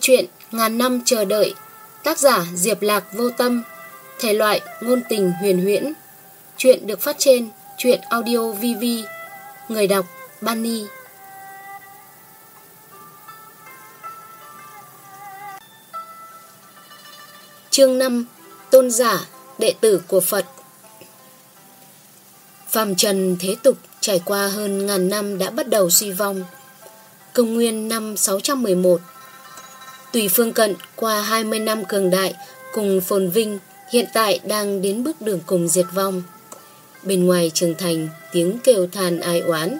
Chuyện Ngàn năm chờ đợi, Tác giả Diệp Lạc Vô Tâm, Thể loại ngôn tình huyền huyễn. Chuyện được phát trên Chuyện audio VV Người đọc Bunny Chương 5 Tôn giả, Đệ tử của Phật. Phàm trần thế tục trải qua hơn ngàn năm đã bắt đầu suy vong. Công nguyên năm 611 Tùy phương cận qua 20 năm cường đại cùng phồn vinh hiện tại đang đến bước đường cùng diệt vong. Bên ngoài trường thành tiếng kêu than ai oán,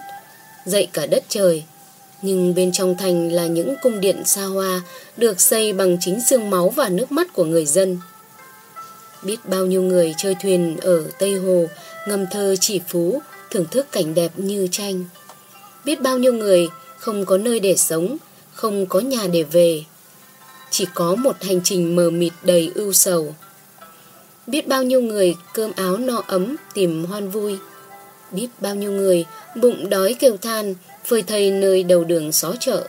dậy cả đất trời. Nhưng bên trong thành là những cung điện xa hoa được xây bằng chính xương máu và nước mắt của người dân. Biết bao nhiêu người chơi thuyền ở Tây Hồ ngâm thơ chỉ phú thưởng thức cảnh đẹp như tranh. Biết bao nhiêu người không có nơi để sống, không có nhà để về chỉ có một hành trình mờ mịt đầy ưu sầu. Biết bao nhiêu người cơm áo no ấm tìm hoan vui. Biết bao nhiêu người bụng đói kêu than, phơi thầy nơi đầu đường xó chợ.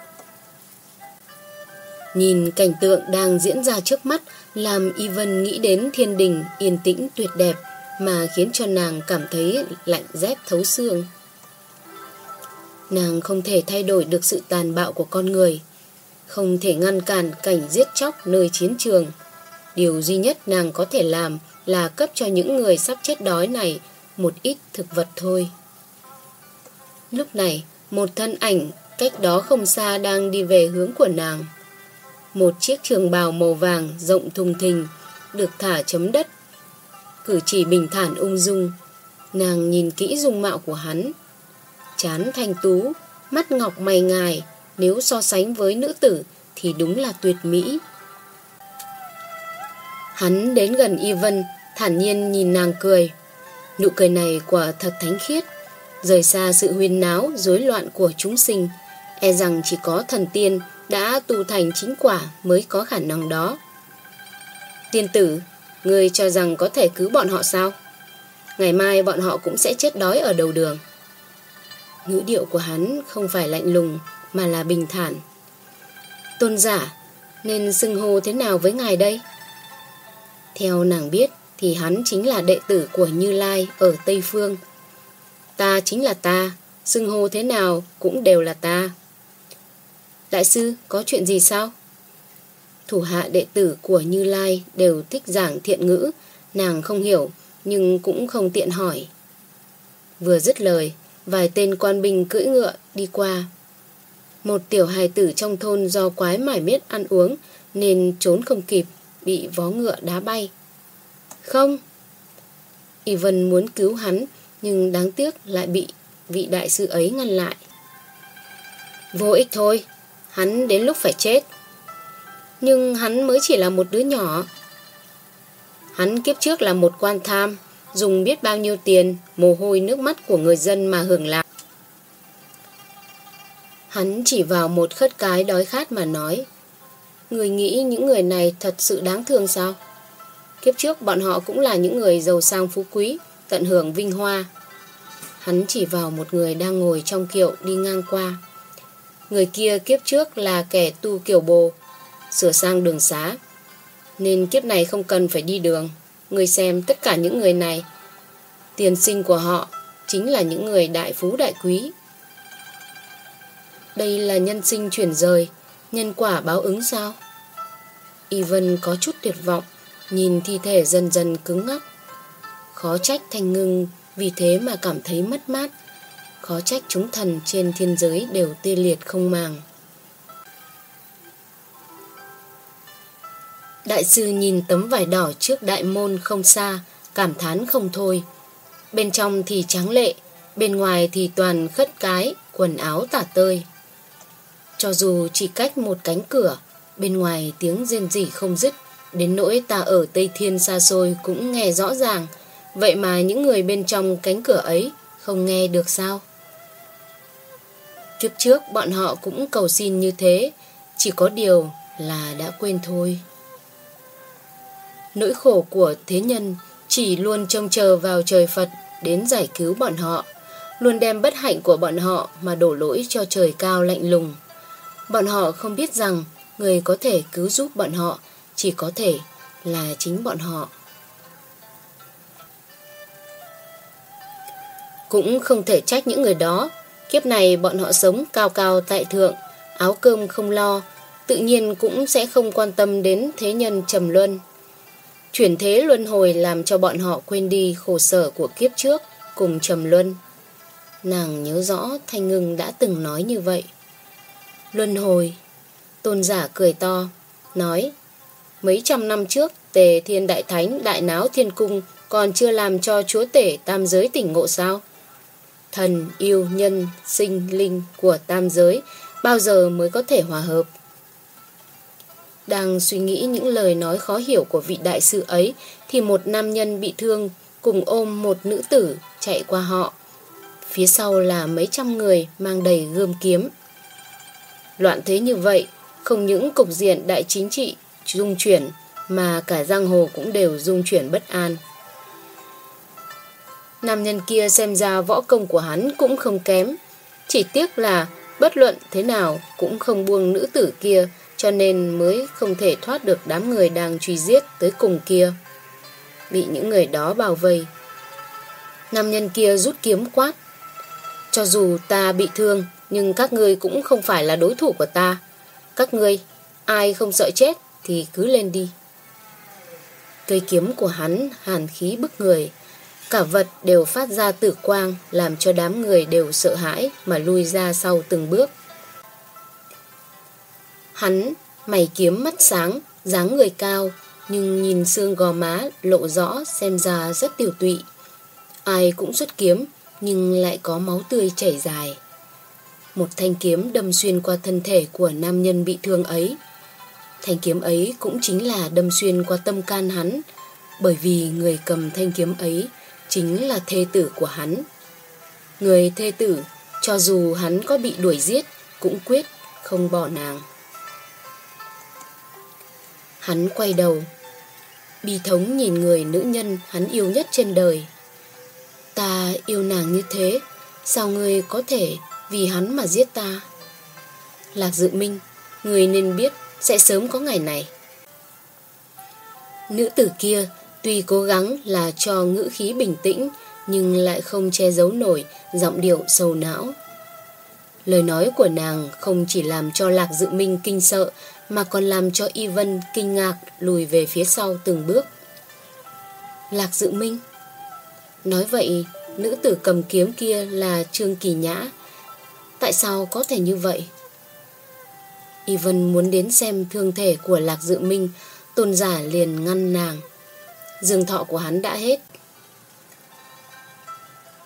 Nhìn cảnh tượng đang diễn ra trước mắt, làm Y Vân nghĩ đến thiên đình yên tĩnh tuyệt đẹp mà khiến cho nàng cảm thấy lạnh rét thấu xương. Nàng không thể thay đổi được sự tàn bạo của con người không thể ngăn cản cảnh giết chóc nơi chiến trường. Điều duy nhất nàng có thể làm là cấp cho những người sắp chết đói này một ít thực vật thôi. Lúc này, một thân ảnh cách đó không xa đang đi về hướng của nàng. Một chiếc trường bào màu vàng rộng thùng thình được thả chấm đất. Cử chỉ bình thản ung dung, nàng nhìn kỹ dung mạo của hắn. Chán thanh tú, mắt ngọc mày ngài, nếu so sánh với nữ tử thì đúng là tuyệt mỹ. Hắn đến gần Y Vân, thản nhiên nhìn nàng cười. Nụ cười này quả thật thánh khiết, rời xa sự huyên náo, rối loạn của chúng sinh. E rằng chỉ có thần tiên đã tu thành chính quả mới có khả năng đó. Tiên tử, người cho rằng có thể cứu bọn họ sao? Ngày mai bọn họ cũng sẽ chết đói ở đầu đường. Ngữ điệu của hắn không phải lạnh lùng mà là bình thản. Tôn giả, nên xưng hô thế nào với ngài đây? Theo nàng biết thì hắn chính là đệ tử của Như Lai ở Tây Phương. Ta chính là ta, xưng hô thế nào cũng đều là ta. Đại sư, có chuyện gì sao? Thủ hạ đệ tử của Như Lai đều thích giảng thiện ngữ, nàng không hiểu nhưng cũng không tiện hỏi. Vừa dứt lời, vài tên quan binh cưỡi ngựa đi qua một tiểu hài tử trong thôn do quái mải miết ăn uống nên trốn không kịp, bị vó ngựa đá bay. Không! Y Vân muốn cứu hắn nhưng đáng tiếc lại bị vị đại sư ấy ngăn lại. Vô ích thôi, hắn đến lúc phải chết. Nhưng hắn mới chỉ là một đứa nhỏ. Hắn kiếp trước là một quan tham, dùng biết bao nhiêu tiền, mồ hôi nước mắt của người dân mà hưởng lạc. Hắn chỉ vào một khất cái đói khát mà nói, Người nghĩ những người này thật sự đáng thương sao? Kiếp trước bọn họ cũng là những người giàu sang phú quý, Tận hưởng vinh hoa. Hắn chỉ vào một người đang ngồi trong kiệu đi ngang qua. Người kia kiếp trước là kẻ tu kiểu bồ, Sửa sang đường xá, Nên kiếp này không cần phải đi đường. Người xem tất cả những người này. Tiền sinh của họ Chính là những người đại phú đại quý đây là nhân sinh chuyển rời, nhân quả báo ứng sao? Y Vân có chút tuyệt vọng, nhìn thi thể dần dần cứng ngắc. Khó trách thanh ngưng vì thế mà cảm thấy mất mát. Khó trách chúng thần trên thiên giới đều tê liệt không màng. Đại sư nhìn tấm vải đỏ trước đại môn không xa, cảm thán không thôi. Bên trong thì trắng lệ, bên ngoài thì toàn khất cái, quần áo tả tơi. Cho dù chỉ cách một cánh cửa, bên ngoài tiếng rên rỉ không dứt, đến nỗi ta ở Tây Thiên xa xôi cũng nghe rõ ràng, vậy mà những người bên trong cánh cửa ấy không nghe được sao? Kiếp trước bọn họ cũng cầu xin như thế, chỉ có điều là đã quên thôi. Nỗi khổ của thế nhân chỉ luôn trông chờ vào trời Phật đến giải cứu bọn họ, luôn đem bất hạnh của bọn họ mà đổ lỗi cho trời cao lạnh lùng. Bọn họ không biết rằng người có thể cứu giúp bọn họ chỉ có thể là chính bọn họ. Cũng không thể trách những người đó. Kiếp này bọn họ sống cao cao tại thượng, áo cơm không lo, tự nhiên cũng sẽ không quan tâm đến thế nhân trầm luân. Chuyển thế luân hồi làm cho bọn họ quên đi khổ sở của kiếp trước cùng trầm luân. Nàng nhớ rõ Thanh Ngưng đã từng nói như vậy. Luân hồi. Tôn giả cười to, nói Mấy trăm năm trước, Tề Thiên Đại Thánh Đại Náo Thiên Cung còn chưa làm cho chúa tể tam giới tỉnh ngộ sao? Thần, yêu, nhân, sinh, linh của tam giới bao giờ mới có thể hòa hợp? Đang suy nghĩ những lời nói khó hiểu của vị đại sư ấy thì một nam nhân bị thương cùng ôm một nữ tử chạy qua họ. Phía sau là mấy trăm người mang đầy gươm kiếm. Loạn thế như vậy, không những cục diện đại chính trị dung chuyển mà cả giang hồ cũng đều dung chuyển bất an. Nam nhân kia xem ra võ công của hắn cũng không kém. Chỉ tiếc là bất luận thế nào cũng không buông nữ tử kia cho nên mới không thể thoát được đám người đang truy giết tới cùng kia. Bị những người đó bảo vây. Nam nhân kia rút kiếm quát. Cho dù ta bị thương nhưng các ngươi cũng không phải là đối thủ của ta. Các ngươi, ai không sợ chết thì cứ lên đi. Cây kiếm của hắn hàn khí bức người. Cả vật đều phát ra tử quang làm cho đám người đều sợ hãi mà lui ra sau từng bước. Hắn, mày kiếm mắt sáng, dáng người cao, nhưng nhìn xương gò má lộ rõ xem ra rất tiểu tụy. Ai cũng xuất kiếm, nhưng lại có máu tươi chảy dài. Một thanh kiếm đâm xuyên qua thân thể của nam nhân bị thương ấy. Thanh kiếm ấy cũng chính là đâm xuyên qua tâm can hắn, bởi vì người cầm thanh kiếm ấy chính là thê tử của hắn. Người thê tử, cho dù hắn có bị đuổi giết, cũng quyết không bỏ nàng. Hắn quay đầu, bi thống nhìn người nữ nhân hắn yêu nhất trên đời. Ta yêu nàng như thế, sao ngươi có thể vì hắn mà giết ta? Lạc dự minh, người nên biết sẽ sớm có ngày này. Nữ tử kia tuy cố gắng là cho ngữ khí bình tĩnh nhưng lại không che giấu nổi giọng điệu sầu não. Lời nói của nàng không chỉ làm cho Lạc Dự Minh kinh sợ mà còn làm cho Y Vân kinh ngạc lùi về phía sau từng bước. Lạc Dự Minh Nói vậy, nữ tử cầm kiếm kia là Trương Kỳ Nhã. Tại sao có thể như vậy? Y Vân muốn đến xem thương thể của Lạc Dự Minh, tôn giả liền ngăn nàng. Dương thọ của hắn đã hết.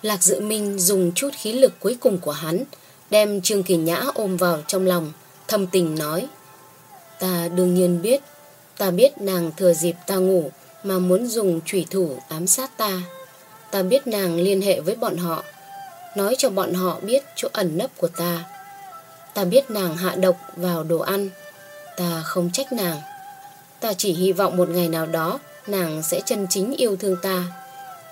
Lạc Dự Minh dùng chút khí lực cuối cùng của hắn, đem Trương Kỳ Nhã ôm vào trong lòng, thâm tình nói. Ta đương nhiên biết, ta biết nàng thừa dịp ta ngủ mà muốn dùng thủy thủ ám sát ta. Ta biết nàng liên hệ với bọn họ, nói cho bọn họ biết chỗ ẩn nấp của ta. Ta biết nàng hạ độc vào đồ ăn, ta không trách nàng. Ta chỉ hy vọng một ngày nào đó nàng sẽ chân chính yêu thương ta.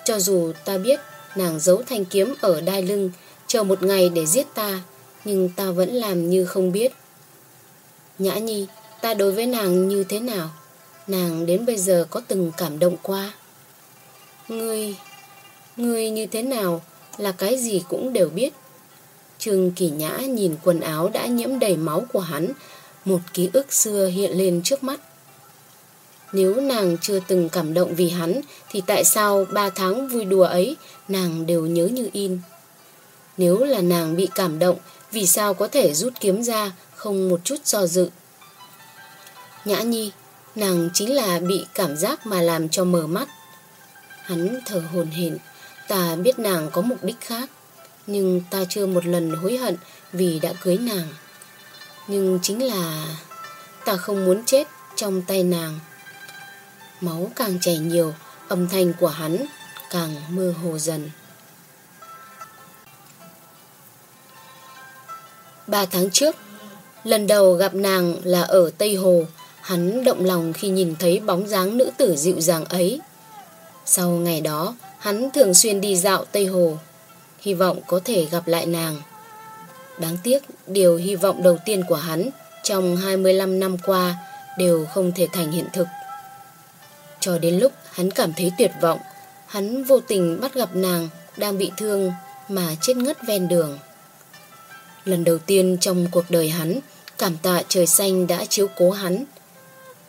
Cho dù ta biết nàng giấu thanh kiếm ở đai lưng, chờ một ngày để giết ta, nhưng ta vẫn làm như không biết. Nhã Nhi, ta đối với nàng như thế nào? Nàng đến bây giờ có từng cảm động qua? Ngươi, ngươi như thế nào là cái gì cũng đều biết. Trương Kỳ Nhã nhìn quần áo đã nhiễm đầy máu của hắn, một ký ức xưa hiện lên trước mắt. Nếu nàng chưa từng cảm động vì hắn thì tại sao ba tháng vui đùa ấy nàng đều nhớ như in. Nếu là nàng bị cảm động vì sao có thể rút kiếm ra không một chút do dự. Nhã Nhi, nàng chính là bị cảm giác mà làm cho mờ mắt. Hắn thở hồn hển, ta biết nàng có mục đích khác, nhưng ta chưa một lần hối hận vì đã cưới nàng. Nhưng chính là ta không muốn chết trong tay nàng. Máu càng chảy nhiều, âm thanh của hắn càng mơ hồ dần. Ba tháng trước, lần đầu gặp nàng là ở Tây Hồ, hắn động lòng khi nhìn thấy bóng dáng nữ tử dịu dàng ấy. Sau ngày đó, hắn thường xuyên đi dạo Tây Hồ, hy vọng có thể gặp lại nàng. Đáng tiếc, điều hy vọng đầu tiên của hắn trong 25 năm qua đều không thể thành hiện thực. Cho đến lúc hắn cảm thấy tuyệt vọng, hắn vô tình bắt gặp nàng đang bị thương mà chết ngất ven đường. Lần đầu tiên trong cuộc đời hắn, cảm tạ trời xanh đã chiếu cố hắn.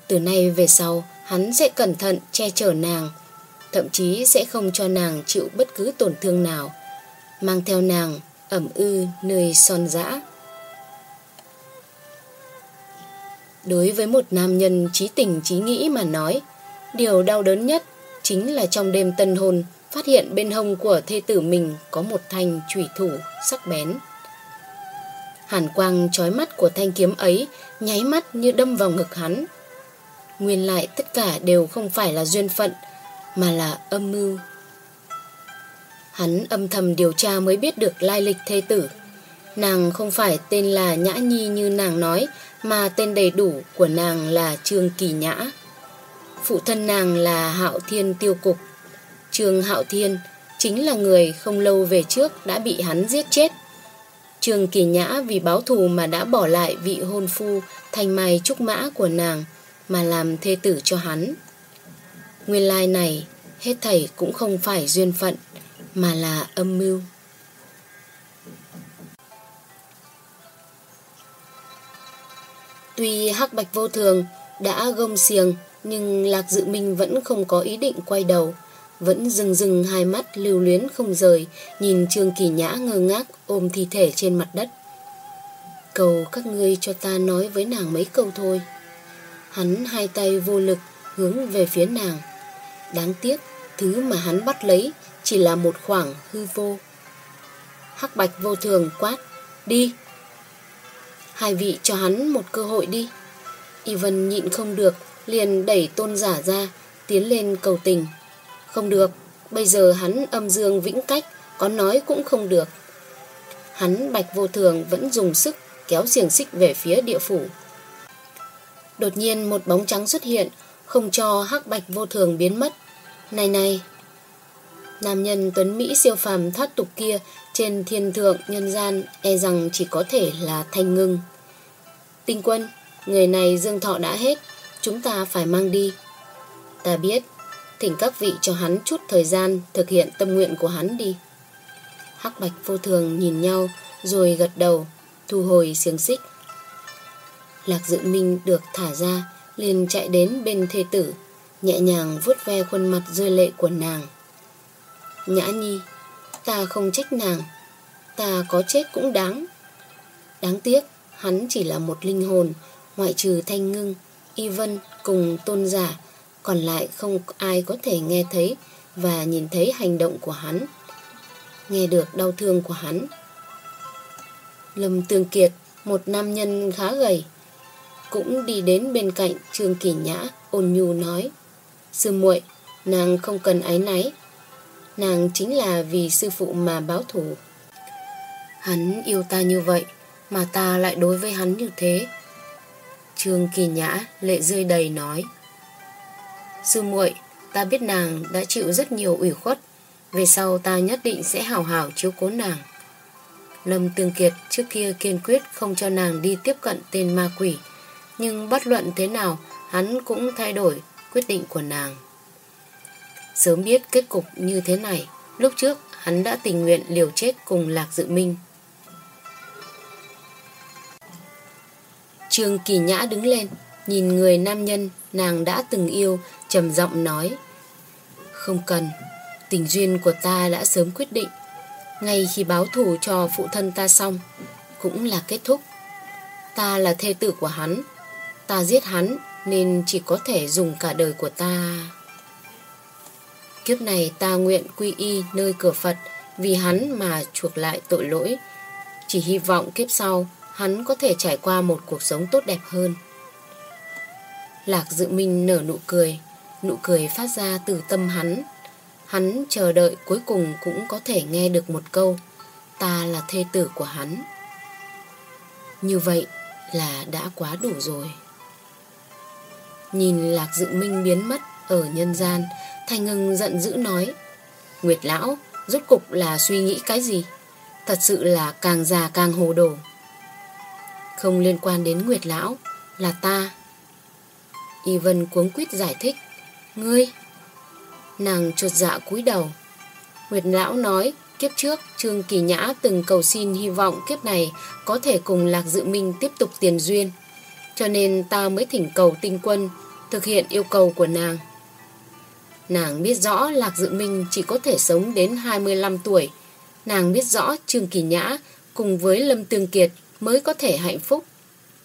Từ nay về sau, hắn sẽ cẩn thận che chở nàng, thậm chí sẽ không cho nàng chịu bất cứ tổn thương nào, mang theo nàng ẩm ư nơi son dã. Đối với một nam nhân trí tình trí nghĩ mà nói, điều đau đớn nhất chính là trong đêm tân hôn phát hiện bên hông của thê tử mình có một thanh chủy thủ sắc bén. Hàn quang trói mắt của thanh kiếm ấy nháy mắt như đâm vào ngực hắn. Nguyên lại tất cả đều không phải là duyên phận, mà là âm mưu. Hắn âm thầm điều tra mới biết được lai lịch thê tử. Nàng không phải tên là Nhã Nhi như nàng nói, mà tên đầy đủ của nàng là Trương Kỳ Nhã. Phụ thân nàng là Hạo Thiên Tiêu Cục. Trương Hạo Thiên chính là người không lâu về trước đã bị hắn giết chết. Trương Kỳ Nhã vì báo thù mà đã bỏ lại vị hôn phu thanh mai trúc mã của nàng mà làm thê tử cho hắn. Nguyên lai này, hết thảy cũng không phải duyên phận, mà là âm mưu. Tuy hắc bạch vô thường đã gông xiềng, nhưng Lạc Dự Minh vẫn không có ý định quay đầu. Vẫn rừng rừng hai mắt lưu luyến không rời, nhìn Trương Kỳ Nhã ngơ ngác ôm thi thể trên mặt đất. Cầu các ngươi cho ta nói với nàng mấy câu thôi. Hắn hai tay vô lực hướng về phía nàng. Đáng tiếc, thứ mà hắn bắt lấy chỉ là một khoảng hư vô. Hắc bạch vô thường quát, đi. Hai vị cho hắn một cơ hội đi. Ivan nhịn không được, liền đẩy tôn giả ra, tiến lên cầu tình. Không được, bây giờ hắn âm dương vĩnh cách, có nói cũng không được. Hắn bạch vô thường vẫn dùng sức kéo xiềng xích về phía địa phủ. Đột nhiên một bóng trắng xuất hiện, không cho hắc bạch vô thường biến mất. Này này, nam nhân tuấn Mỹ siêu phàm thoát tục kia trên thiên thượng nhân gian e rằng chỉ có thể là thanh ngưng. Tinh quân, người này dương thọ đã hết, chúng ta phải mang đi. Ta biết, thỉnh các vị cho hắn chút thời gian thực hiện tâm nguyện của hắn đi. Hắc bạch vô thường nhìn nhau rồi gật đầu, thu hồi xiềng xích. Lạc dự minh được thả ra, liền chạy đến bên thê tử, nhẹ nhàng vuốt ve khuôn mặt rơi lệ của nàng. Nhã nhi, ta không trách nàng, ta có chết cũng đáng. Đáng tiếc, hắn chỉ là một linh hồn, ngoại trừ thanh ngưng, y vân cùng tôn giả, còn lại không ai có thể nghe thấy và nhìn thấy hành động của hắn. Nghe được đau thương của hắn. Lâm Tương Kiệt, một nam nhân khá gầy, cũng đi đến bên cạnh Trương Kỳ Nhã, ôn nhu nói. Sư muội, nàng không cần ái náy. Nàng chính là vì sư phụ mà báo thủ. Hắn yêu ta như vậy, mà ta lại đối với hắn như thế. Trương Kỳ Nhã lệ rơi đầy nói. Sư muội, ta biết nàng đã chịu rất nhiều ủy khuất. Về sau ta nhất định sẽ hào hảo chiếu cố nàng. Lâm Tương Kiệt trước kia kiên quyết không cho nàng đi tiếp cận tên ma quỷ. Nhưng bất luận thế nào, hắn cũng thay đổi quyết định của nàng. Sớm biết kết cục như thế này, lúc trước hắn đã tình nguyện liều chết cùng Lạc Dự Minh. Trương Kỳ Nhã đứng lên, nhìn người nam nhân nàng đã từng yêu, trầm giọng nói. Không cần, tình duyên của ta đã sớm quyết định. Ngay khi báo thù cho phụ thân ta xong, cũng là kết thúc. Ta là thê tử của hắn, ta giết hắn nên chỉ có thể dùng cả đời của ta. Kiếp này ta nguyện quy y nơi cửa Phật vì hắn mà chuộc lại tội lỗi. Chỉ hy vọng kiếp sau hắn có thể trải qua một cuộc sống tốt đẹp hơn. Lạc dự minh nở nụ cười, nụ cười phát ra từ tâm hắn. Hắn chờ đợi cuối cùng cũng có thể nghe được một câu, ta là thê tử của hắn. Như vậy là đã quá đủ rồi. Nhìn Lạc Dự Minh biến mất ở nhân gian, Thanh Ngưng giận dữ nói, Nguyệt Lão, rốt cục là suy nghĩ cái gì? Thật sự là càng già càng hồ đồ. Không liên quan đến Nguyệt Lão Là ta Y Vân cuống quýt giải thích Ngươi Nàng chuột dạ cúi đầu Nguyệt Lão nói Kiếp trước Trương Kỳ Nhã từng cầu xin hy vọng kiếp này Có thể cùng Lạc Dự Minh tiếp tục tiền duyên cho nên ta mới thỉnh cầu tinh quân Thực hiện yêu cầu của nàng Nàng biết rõ Lạc Dự Minh chỉ có thể sống đến 25 tuổi Nàng biết rõ Trương Kỳ Nhã cùng với Lâm Tương Kiệt mới có thể hạnh phúc.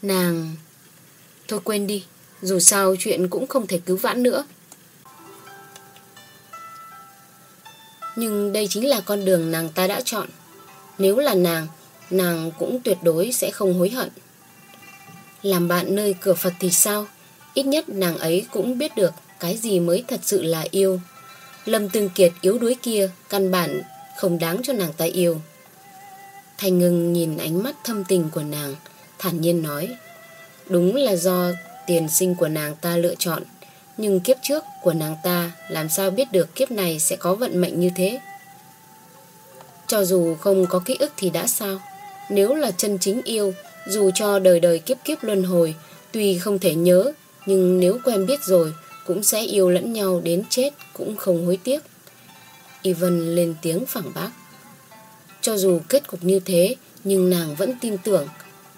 Nàng... Thôi quên đi, dù sao chuyện cũng không thể cứu vãn nữa. Nhưng đây chính là con đường nàng ta đã chọn. Nếu là nàng, nàng cũng tuyệt đối sẽ không hối hận. Làm bạn nơi cửa Phật thì sao? Ít nhất nàng ấy cũng biết được cái gì mới thật sự là yêu. Lâm Tương Kiệt yếu đuối kia căn bản không đáng cho nàng ta yêu. Thành ngừng nhìn ánh mắt thâm tình của nàng, thản nhiên nói. Đúng là do tiền sinh của nàng ta lựa chọn, nhưng kiếp trước của nàng ta làm sao biết được kiếp này sẽ có vận mệnh như thế. Cho dù không có ký ức thì đã sao? Nếu là chân chính yêu, dù cho đời đời kiếp kiếp luân hồi, tuy không thể nhớ, nhưng nếu quen biết rồi, cũng sẽ yêu lẫn nhau đến chết cũng không hối tiếc. Ivan lên tiếng phản bác. Cho dù kết cục như thế, nhưng nàng vẫn tin tưởng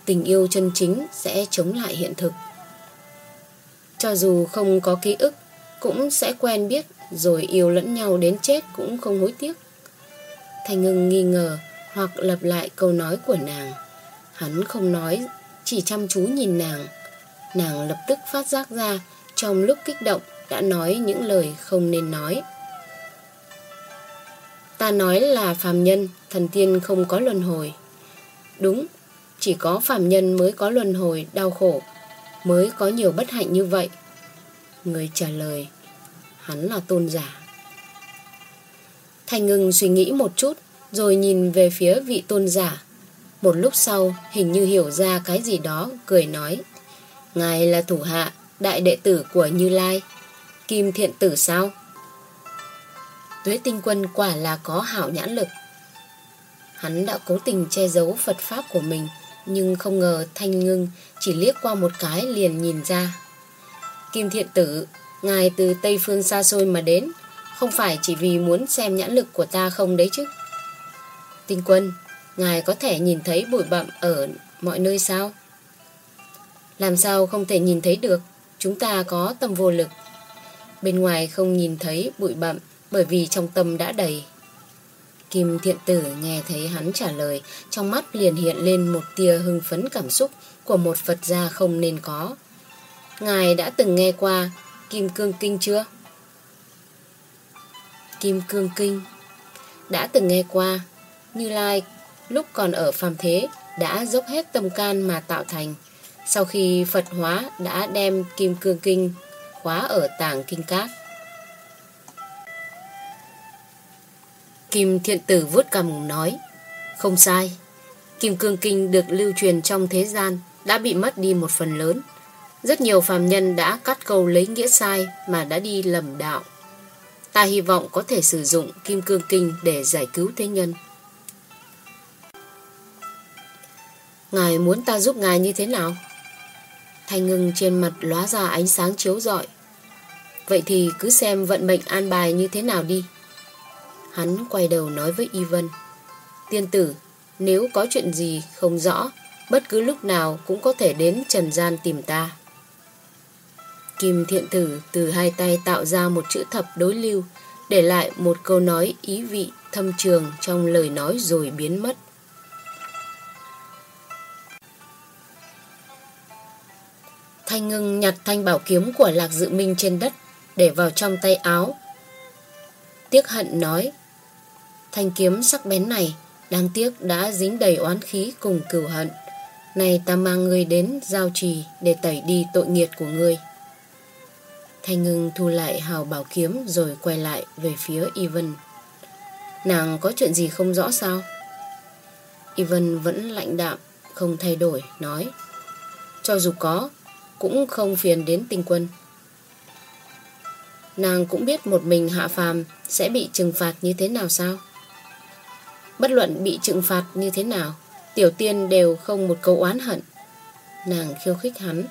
tình yêu chân chính sẽ chống lại hiện thực. Cho dù không có ký ức, cũng sẽ quen biết rồi yêu lẫn nhau đến chết cũng không hối tiếc. Thành ngưng nghi ngờ hoặc lặp lại câu nói của nàng. Hắn không nói, chỉ chăm chú nhìn nàng. Nàng lập tức phát giác ra trong lúc kích động đã nói những lời không nên nói. Ta nói là phàm nhân, thần tiên không có luân hồi. Đúng, chỉ có phàm nhân mới có luân hồi, đau khổ, mới có nhiều bất hạnh như vậy. Người trả lời, hắn là tôn giả. Thành ngừng suy nghĩ một chút, rồi nhìn về phía vị tôn giả. Một lúc sau, hình như hiểu ra cái gì đó, cười nói. Ngài là thủ hạ, đại đệ tử của Như Lai. Kim thiện tử sao? Tuế tinh quân quả là có hảo nhãn lực. Hắn đã cố tình che giấu Phật Pháp của mình, nhưng không ngờ Thanh Ngưng chỉ liếc qua một cái liền nhìn ra. Kim Thiện Tử, ngài từ Tây Phương xa xôi mà đến, không phải chỉ vì muốn xem nhãn lực của ta không đấy chứ. Tinh quân, ngài có thể nhìn thấy bụi bặm ở mọi nơi sao? Làm sao không thể nhìn thấy được, chúng ta có tâm vô lực. Bên ngoài không nhìn thấy bụi bặm bởi vì trong tâm đã đầy. Kim thiện tử nghe thấy hắn trả lời, trong mắt liền hiện lên một tia hưng phấn cảm xúc của một Phật gia không nên có. Ngài đã từng nghe qua Kim Cương Kinh chưa? Kim Cương Kinh Đã từng nghe qua Như Lai lúc còn ở phàm thế, đã dốc hết tâm can mà tạo thành. Sau khi Phật hóa, đã đem Kim Cương Kinh khóa ở tàng Kinh Cát. Kim Thiện Tử vuốt cầm nói, Không sai, Kim Cương Kinh được lưu truyền trong thế gian Đã bị mất đi một phần lớn Rất nhiều phàm nhân đã cắt câu lấy nghĩa sai Mà đã đi lầm đạo Ta hy vọng có thể sử dụng Kim Cương Kinh Để giải cứu thế nhân Ngài muốn ta giúp ngài như thế nào? Thanh ngưng trên mặt lóa ra ánh sáng chiếu rọi. Vậy thì cứ xem vận mệnh an bài như thế nào đi. Hắn quay đầu nói với Y Vân Tiên tử, Nếu có chuyện gì không rõ, Bất cứ lúc nào cũng có thể đến Trần gian tìm ta. Kim thiện tử từ hai tay tạo ra một chữ thập đối lưu, Để lại một câu nói ý vị thâm trường trong lời nói rồi biến mất. Thanh ngưng nhặt thanh bảo kiếm của Lạc Dự Minh trên đất để vào trong tay áo. Tiếc hận nói Thanh kiếm sắc bén này đáng tiếc đã dính đầy oán khí cùng cửu hận. Này ta mang ngươi đến giao trì để tẩy đi tội nghiệt của ngươi. Thanh ngưng thu lại hào bảo kiếm rồi quay lại về phía Ivan. Nàng có chuyện gì không rõ sao? Ivan vẫn lạnh đạm, không thay đổi, nói. Cho dù có, cũng không phiền đến tình quân. Nàng cũng biết một mình hạ phàm sẽ bị trừng phạt như thế nào sao? Bất luận bị trừng phạt như thế nào, tiểu tiên đều không một câu oán hận. Nàng khiêu khích hắn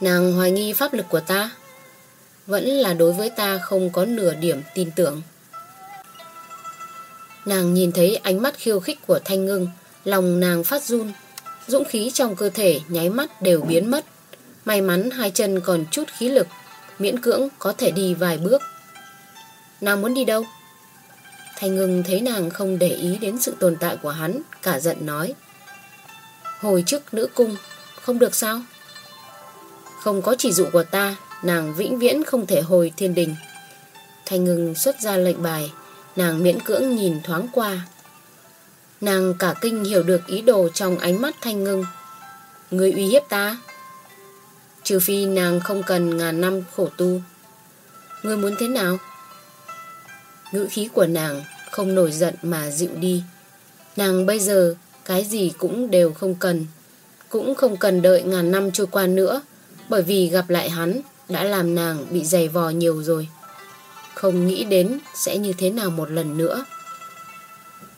Nàng hoài nghi pháp lực của ta Vẫn là đối với ta không có nửa điểm tin tưởng Nàng nhìn thấy ánh mắt khiêu khích của Thanh Ngưng Lòng nàng phát run Dũng khí trong cơ thể nháy mắt đều biến mất. May mắn hai chân còn chút khí lực, Miễn cưỡng có thể đi vài bước. Nàng muốn đi đâu? Thanh ngưng thấy nàng không để ý đến sự tồn tại của hắn, Cả giận nói. Hồi chức nữ cung, Không được sao? Không có chỉ dụ của ta, Nàng vĩnh viễn không thể hồi thiên đình. Thanh ngưng xuất ra lệnh bài, Nàng miễn cưỡng nhìn thoáng qua. Nàng cả kinh hiểu được ý đồ trong ánh mắt thanh ngưng. Người uy hiếp ta? Trừ phi nàng không cần ngàn năm khổ tu. Người muốn thế nào? Ngữ khí của nàng không nổi giận mà dịu đi. Nàng bây giờ cái gì cũng đều không cần, Cũng không cần đợi ngàn năm trôi qua nữa, Bởi vì gặp lại hắn đã làm nàng bị dày vò nhiều rồi. Không nghĩ đến sẽ như thế nào một lần nữa.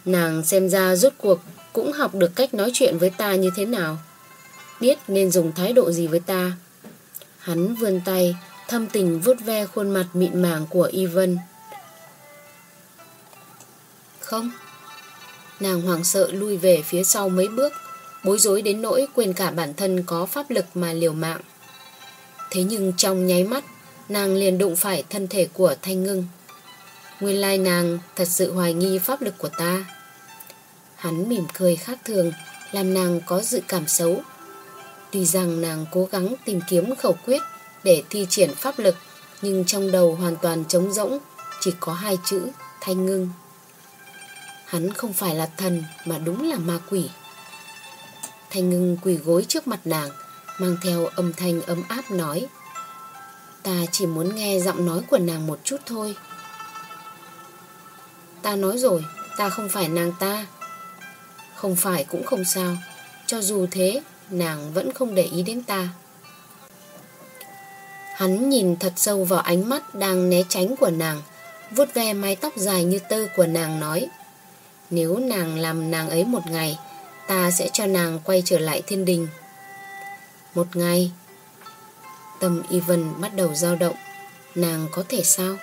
Nàng xem ra rốt cuộc cũng học được cách nói chuyện với ta như thế nào. Biết nên dùng thái độ gì với ta. Hắn vươn tay, Thâm tình vuốt ve khuôn mặt mịn màng của Y Vân Không. Nàng hoảng sợ lui về phía sau mấy bước, Bối rối đến nỗi quên cả bản thân có pháp lực mà liều mạng. Thế nhưng trong nháy mắt, Nàng liền đụng phải thân thể của Thanh Ngưng. Nguyên lai nàng thật sự hoài nghi pháp lực của ta. Hắn mỉm cười khác thường, Làm nàng có dự cảm xấu. Tuy rằng nàng cố gắng tìm kiếm khẩu quyết Để thi triển pháp lực, Nhưng trong đầu hoàn toàn trống rỗng, Chỉ có hai chữ, thanh ngưng. Hắn không phải là thần, Mà đúng là ma quỷ. Thanh ngưng quỳ gối trước mặt nàng, Mang theo âm thanh ấm áp nói, Ta chỉ muốn nghe giọng nói của nàng một chút thôi. Ta nói rồi, Ta không phải nàng ta. Không phải cũng không sao, Cho dù thế, Nàng vẫn không để ý đến ta. Hắn nhìn thật sâu vào ánh mắt Đang né tránh của nàng, vuốt ve mái tóc dài như tơ của nàng nói, Nếu nàng làm nàng ấy một ngày, Ta sẽ cho nàng quay trở lại thiên đình. Một ngày, Tâm Ivan bắt đầu dao động. Nàng có thể sao?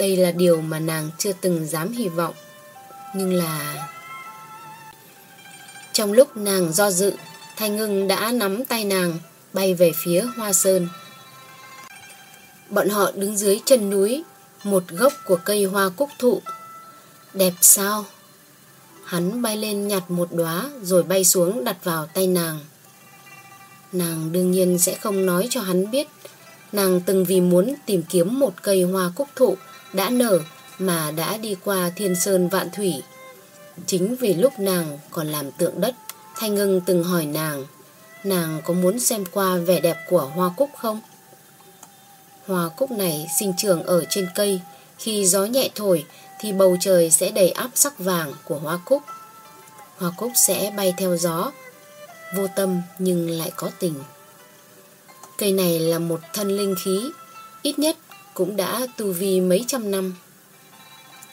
Đây là điều mà nàng chưa từng dám hy vọng. Nhưng là... Trong lúc nàng do dự, Thanh ngưng đã nắm tay nàng, Bay về phía hoa sơn. Bọn họ đứng dưới chân núi, Một gốc của cây hoa cúc thụ. Đẹp sao? Hắn bay lên nhặt một đóa Rồi bay xuống đặt vào tay nàng. Nàng đương nhiên sẽ không nói cho hắn biết. Nàng từng vì muốn tìm kiếm một cây hoa cúc thụ đã nở mà đã đi qua thiên sơn vạn thủy. Chính vì lúc nàng còn làm tượng đất, Thanh ngưng từng hỏi nàng, nàng có muốn xem qua vẻ đẹp của hoa cúc không? Hoa cúc này sinh trưởng ở trên cây, khi gió nhẹ thổi thì bầu trời sẽ đầy áp sắc vàng của hoa cúc. Hoa cúc sẽ bay theo gió, vô tâm nhưng lại có tình. Cây này là một thân linh khí, ít nhất cũng đã tu vi mấy trăm năm.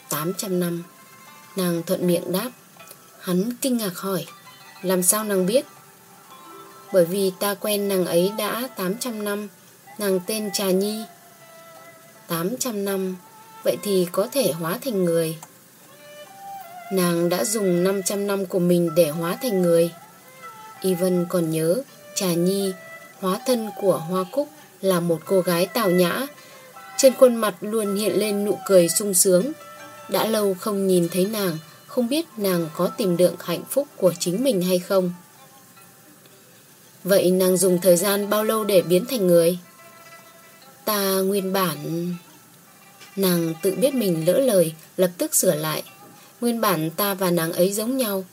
Tám trăm năm. Nàng thuận miệng đáp. Hắn kinh ngạc hỏi. Làm sao nàng biết? Bởi vì ta quen nàng ấy đã 800 năm. Nàng tên Trà Nhi. 800 năm. Vậy thì có thể hóa thành người. Nàng đã dùng 500 năm của mình để hóa thành người. Ivan còn nhớ Trà Nhi, hóa thân của Hoa Cúc là một cô gái tào nhã, trên khuôn mặt luôn hiện lên nụ cười sung sướng. Đã lâu không nhìn thấy nàng, Không biết nàng có tìm được hạnh phúc của chính mình hay không. Vậy nàng dùng thời gian bao lâu để biến thành người? Ta nguyên bản... Nàng tự biết mình lỡ lời, Lập tức sửa lại. Nguyên bản ta và nàng ấy giống nhau.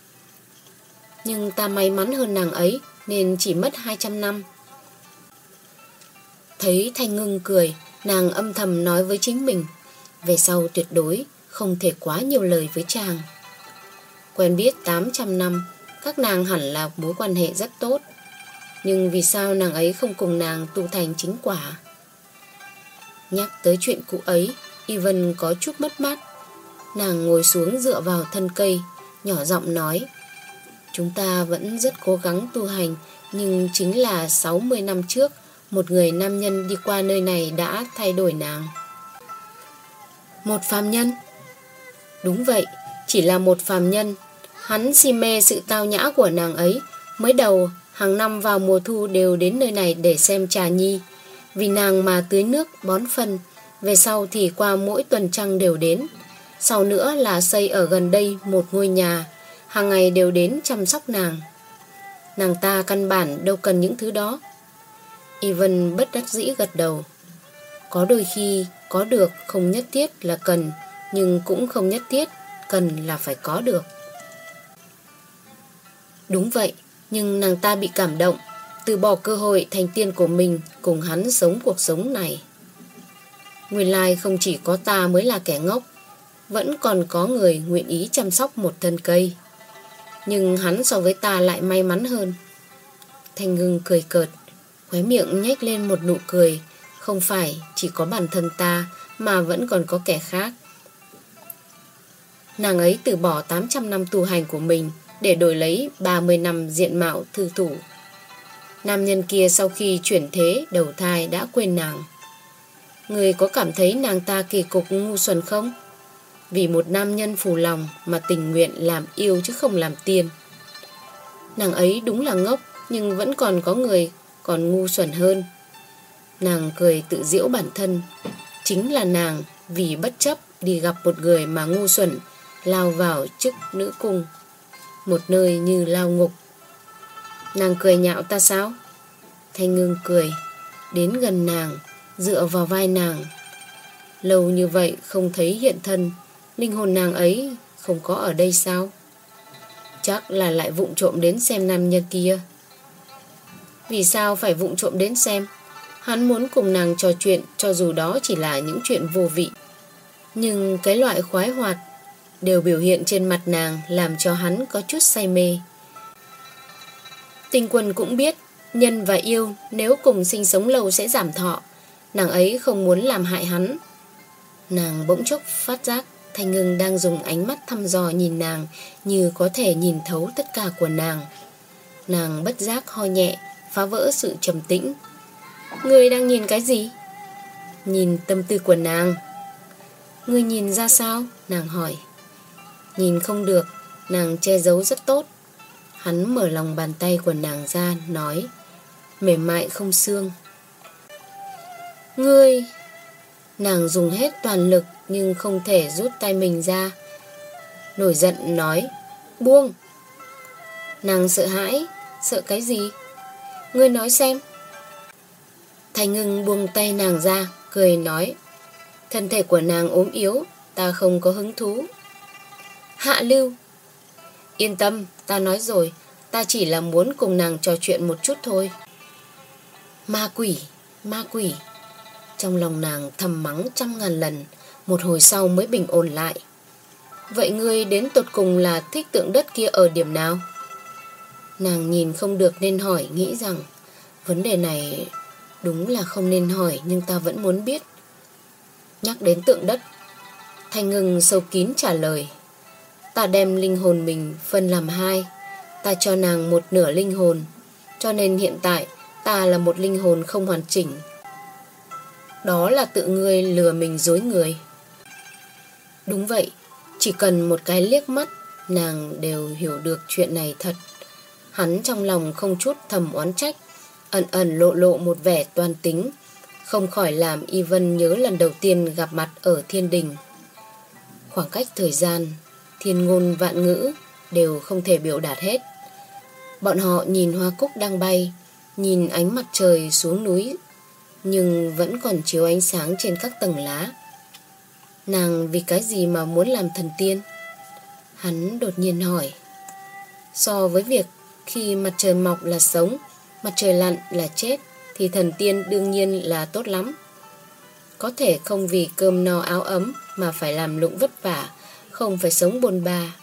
Nhưng ta may mắn hơn nàng ấy, Nên chỉ mất 200 năm. Thấy Thanh Ngưng cười Nàng âm thầm nói với chính mình Về sau tuyệt đối Không thể quá nhiều lời với chàng. Quen biết 800 năm Các nàng hẳn là mối quan hệ rất tốt Nhưng vì sao nàng ấy không cùng nàng tu thành chính quả? Nhắc tới chuyện cũ ấy Ivan có chút mất mát. Nàng ngồi xuống dựa vào thân cây Nhỏ giọng nói Chúng ta vẫn rất cố gắng tu hành, nhưng chính là 60 năm trước, một người nam nhân đi qua nơi này đã thay đổi nàng. Một phàm nhân? Đúng vậy, chỉ là một phàm nhân. Hắn si mê sự tao nhã của nàng ấy. Mới đầu, hàng năm vào mùa thu đều đến nơi này để xem trà nhi. Vì nàng mà tưới nước, bón phân. Về sau thì qua mỗi tuần trăng đều đến. Sau nữa là xây ở gần đây một ngôi nhà. Hàng ngày đều đến chăm sóc nàng. Nàng ta căn bản đâu cần những thứ đó. Vân bất đắc dĩ gật đầu. Có đôi khi có được không nhất thiết là cần, nhưng cũng không nhất thiết cần là phải có được. Đúng vậy, nhưng nàng ta bị cảm động, từ bỏ cơ hội thành tiên của mình cùng hắn sống cuộc sống này. Nguyên lai không chỉ có ta mới là kẻ ngốc, vẫn còn có người nguyện ý chăm sóc một thân cây. Nhưng hắn so với ta lại may mắn hơn. Thanh ngưng cười cợt, khóe miệng nhếch lên một nụ cười, không phải chỉ có bản thân ta mà vẫn còn có kẻ khác. Nàng ấy từ bỏ 800 năm tu hành của mình để đổi lấy 30 năm diện mạo thư thủ. Nam nhân kia sau khi chuyển thế đầu thai đã quên nàng. Người có cảm thấy nàng ta kỳ cục ngu xuẩn không? Vì một nam nhân phù lòng mà tình nguyện làm yêu chứ không làm tiên. Nàng ấy đúng là ngốc nhưng vẫn còn có người còn ngu xuẩn hơn. Nàng cười tự diễu bản thân. Chính là nàng vì bất chấp đi gặp một người mà ngu xuẩn lao vào chức nữ cung. Một nơi như lao ngục. Nàng cười nhạo ta sao? Thanh ngưng cười. Đến gần nàng, dựa vào vai nàng. Lâu như vậy không thấy hiện thân, linh hồn nàng ấy không có ở đây sao? Chắc là lại vụng trộm đến xem nam nhân kia. Vì sao phải vụng trộm đến xem? Hắn muốn cùng nàng trò chuyện cho dù đó chỉ là những chuyện vô vị. Nhưng cái loại khoái hoạt đều biểu hiện trên mặt nàng làm cho hắn có chút say mê. Tinh quân cũng biết nhân và yêu nếu cùng sinh sống lâu sẽ giảm thọ. Nàng ấy không muốn làm hại hắn. Nàng bỗng chốc phát giác Thanh Ngưng đang dùng ánh mắt thăm dò nhìn nàng như có thể nhìn thấu tất cả của nàng. Nàng bất giác ho nhẹ, phá vỡ sự trầm tĩnh. Người đang nhìn cái gì? Nhìn tâm tư của nàng. Người nhìn ra sao? Nàng hỏi. Nhìn không được, nàng che giấu rất tốt. Hắn mở lòng bàn tay của nàng ra, nói. Mềm mại không xương. Ngươi... Nàng dùng hết toàn lực nhưng không thể rút tay mình ra. Nổi giận nói, buông. Nàng sợ hãi, sợ cái gì? Ngươi nói xem. Thành ngưng buông tay nàng ra, cười nói, thân thể của nàng ốm yếu, ta không có hứng thú. Hạ lưu. Yên tâm, ta nói rồi, ta chỉ là muốn cùng nàng trò chuyện một chút thôi. Ma quỷ, ma quỷ. Trong lòng nàng thầm mắng trăm ngàn lần, một hồi sau mới bình ổn lại. Vậy ngươi đến tột cùng là thích tượng đất kia ở điểm nào? Nàng nhìn không được nên hỏi nghĩ rằng vấn đề này đúng là không nên hỏi nhưng ta vẫn muốn biết. Nhắc đến tượng đất, Thanh ngừng sâu kín trả lời. Ta đem linh hồn mình phân làm hai, ta cho nàng một nửa linh hồn, cho nên hiện tại ta là một linh hồn không hoàn chỉnh. Đó là tự ngươi lừa mình dối người. Đúng vậy, chỉ cần một cái liếc mắt, nàng đều hiểu được chuyện này thật. Hắn trong lòng không chút thầm oán trách, ẩn ẩn lộ lộ một vẻ toan tính, không khỏi làm Y Vân nhớ lần đầu tiên gặp mặt ở thiên đình. Khoảng cách thời gian, thiên ngôn vạn ngữ đều không thể biểu đạt hết. Bọn họ nhìn hoa cúc đang bay, nhìn ánh mặt trời xuống núi, nhưng vẫn còn chiếu ánh sáng trên các tầng lá. Nàng vì cái gì mà muốn làm thần tiên? Hắn đột nhiên hỏi. So với việc khi mặt trời mọc là sống, mặt trời lặn là chết, thì thần tiên đương nhiên là tốt lắm. Có thể không vì cơm no áo ấm mà phải làm lụng vất vả, không phải sống bồn ba.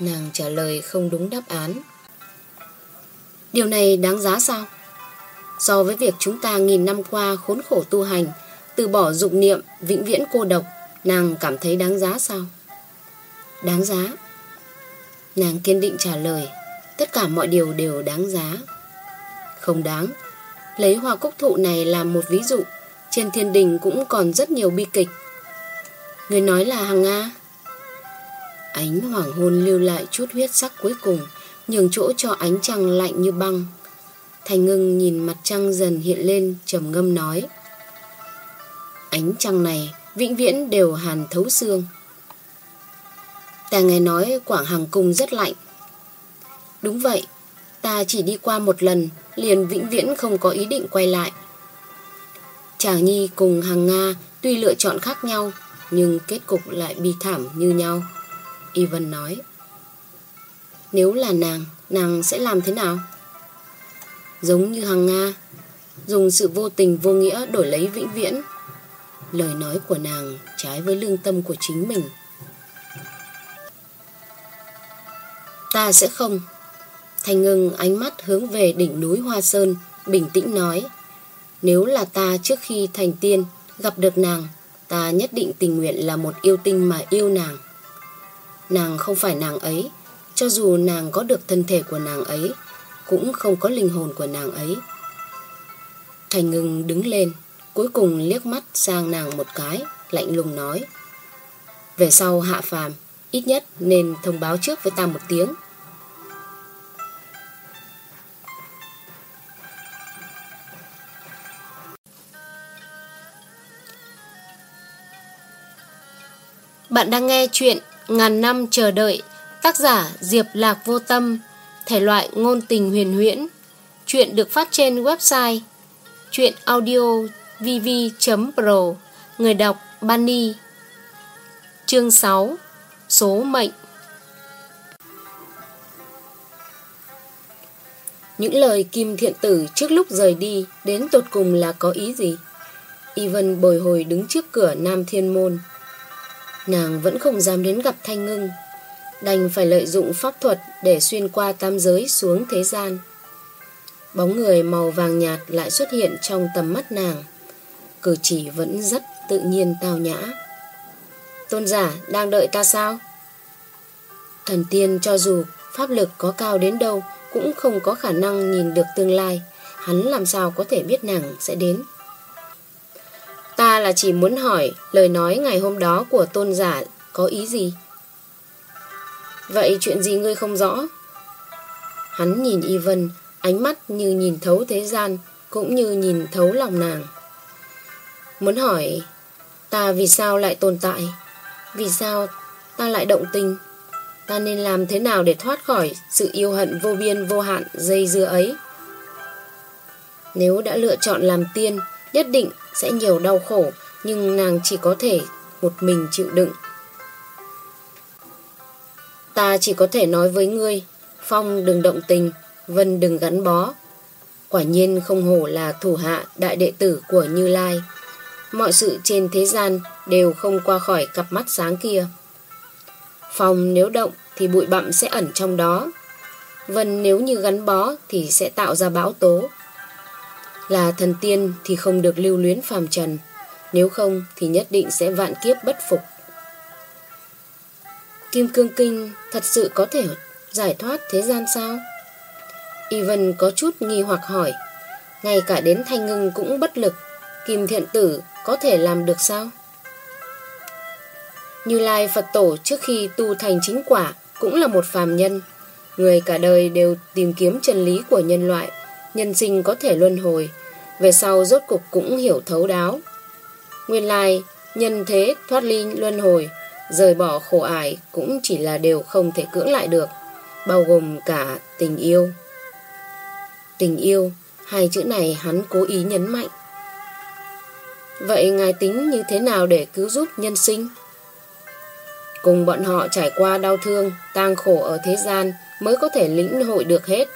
Nàng trả lời không đúng đáp án. Điều này đáng giá sao? So với việc chúng ta nghìn năm qua khốn khổ tu hành, từ bỏ dục niệm, vĩnh viễn cô độc, Nàng cảm thấy đáng giá sao? Đáng giá. Nàng kiên định trả lời. Tất cả mọi điều đều đáng giá. Không đáng, Lấy hoa cúc thụ này làm một ví dụ, Trên thiên đình cũng còn rất nhiều bi kịch. Người nói là Hằng Nga Ánh hoàng hôn lưu lại chút huyết sắc cuối cùng, Nhường chỗ cho ánh trăng lạnh như băng. Thành ngưng nhìn mặt trăng dần hiện lên, trầm ngâm nói, Ánh trăng này vĩnh viễn đều hàn thấu xương. Ta nghe nói Quảng Hằng Cung rất lạnh Đúng vậy, Ta chỉ đi qua một lần, Liền vĩnh viễn không có ý định quay lại. Chàng Nhi cùng Hằng Nga Tuy lựa chọn khác nhau, Nhưng kết cục lại bi thảm như nhau. Ivan nói, Nếu là nàng Nàng sẽ làm thế nào? Giống như Hằng Nga, Dùng sự vô tình vô nghĩa đổi lấy vĩnh viễn. Lời nói của nàng trái với lương tâm của chính mình. Ta sẽ không Thành ngưng ánh mắt hướng về đỉnh núi Hoa Sơn, Bình tĩnh nói, Nếu là ta trước khi thành tiên Gặp được nàng, Ta nhất định tình nguyện là một yêu tinh mà yêu nàng. Nàng không phải nàng ấy, Cho dù nàng có được thân thể của nàng ấy, Cũng không có linh hồn của nàng ấy. Thành ngưng đứng lên, Cuối cùng liếc mắt sang nàng một cái, Lạnh lùng nói, Về sau hạ phàm, Ít nhất nên thông báo trước với ta một tiếng. Bạn đang nghe chuyện Ngàn năm chờ đợi, Tác giả Diệp Lạc Vô Tâm, Thể loại ngôn tình huyền huyễn. Chuyện được phát trên website Chuyện audio vv.pro Người đọc Bunny. Chương 6 Số mệnh. Những lời Kim Thiện Tử trước lúc rời đi đến tột cùng là có ý gì? Ivan bồi hồi đứng trước cửa Nam Thiên Môn. Nàng vẫn không dám đến gặp Thanh Ngưng. Đành phải lợi dụng pháp thuật Để xuyên qua tam giới xuống thế gian. Bóng người màu vàng nhạt lại xuất hiện trong tầm mắt nàng. Cử chỉ vẫn rất tự nhiên tào nhã. Tôn giả, đang đợi ta sao? Thần tiên cho dù pháp lực có cao đến đâu Cũng không có khả năng nhìn được tương lai. Hắn làm sao có thể biết nàng sẽ đến? Ta là chỉ muốn hỏi lời nói ngày hôm đó của tôn giả có ý gì? Vậy chuyện gì ngươi không rõ? Hắn nhìn Y Vân, ánh mắt như nhìn thấu thế gian, cũng như nhìn thấu lòng nàng. Muốn hỏi, ta vì sao lại tồn tại? Vì sao ta lại động tình? Ta nên làm thế nào để thoát khỏi sự yêu hận vô biên vô hạn dây dưa ấy? Nếu đã lựa chọn làm tiên, nhất định sẽ nhiều đau khổ, nhưng nàng chỉ có thể một mình chịu đựng. Ta chỉ có thể nói với ngươi, Phong đừng động tình, Vân đừng gắn bó. Quả nhiên không hổ là thủ hạ đại đệ tử của Như Lai. Mọi sự trên thế gian đều không qua khỏi cặp mắt sáng kia. Phong nếu động thì bụi bặm sẽ ẩn trong đó. Vân nếu như gắn bó thì sẽ tạo ra bão tố. Là thần tiên thì không được lưu luyến phàm trần, nếu không thì nhất định sẽ vạn kiếp bất phục. Kim Cương Kinh thật sự có thể giải thoát thế gian sao? Ivan có chút nghi hoặc hỏi, ngay cả đến thanh ngưng cũng bất lực, Kim Thiện Tử có thể làm được sao? Như Lai Phật Tổ trước khi tu thành chính quả cũng là một phàm nhân. Người cả đời đều tìm kiếm chân lý của nhân loại, nhân sinh có thể luân hồi, về sau rốt cục cũng hiểu thấu đáo. Nguyên lai, nhân thế thoát ly luân hồi, rời bỏ khổ ải cũng chỉ là điều không thể cưỡng lại được, bao gồm cả tình yêu. Tình yêu, hai chữ này hắn cố ý nhấn mạnh. Vậy ngài tính như thế nào để cứu giúp nhân sinh? Cùng bọn họ trải qua đau thương, tang khổ ở thế gian mới có thể lĩnh hội được hết.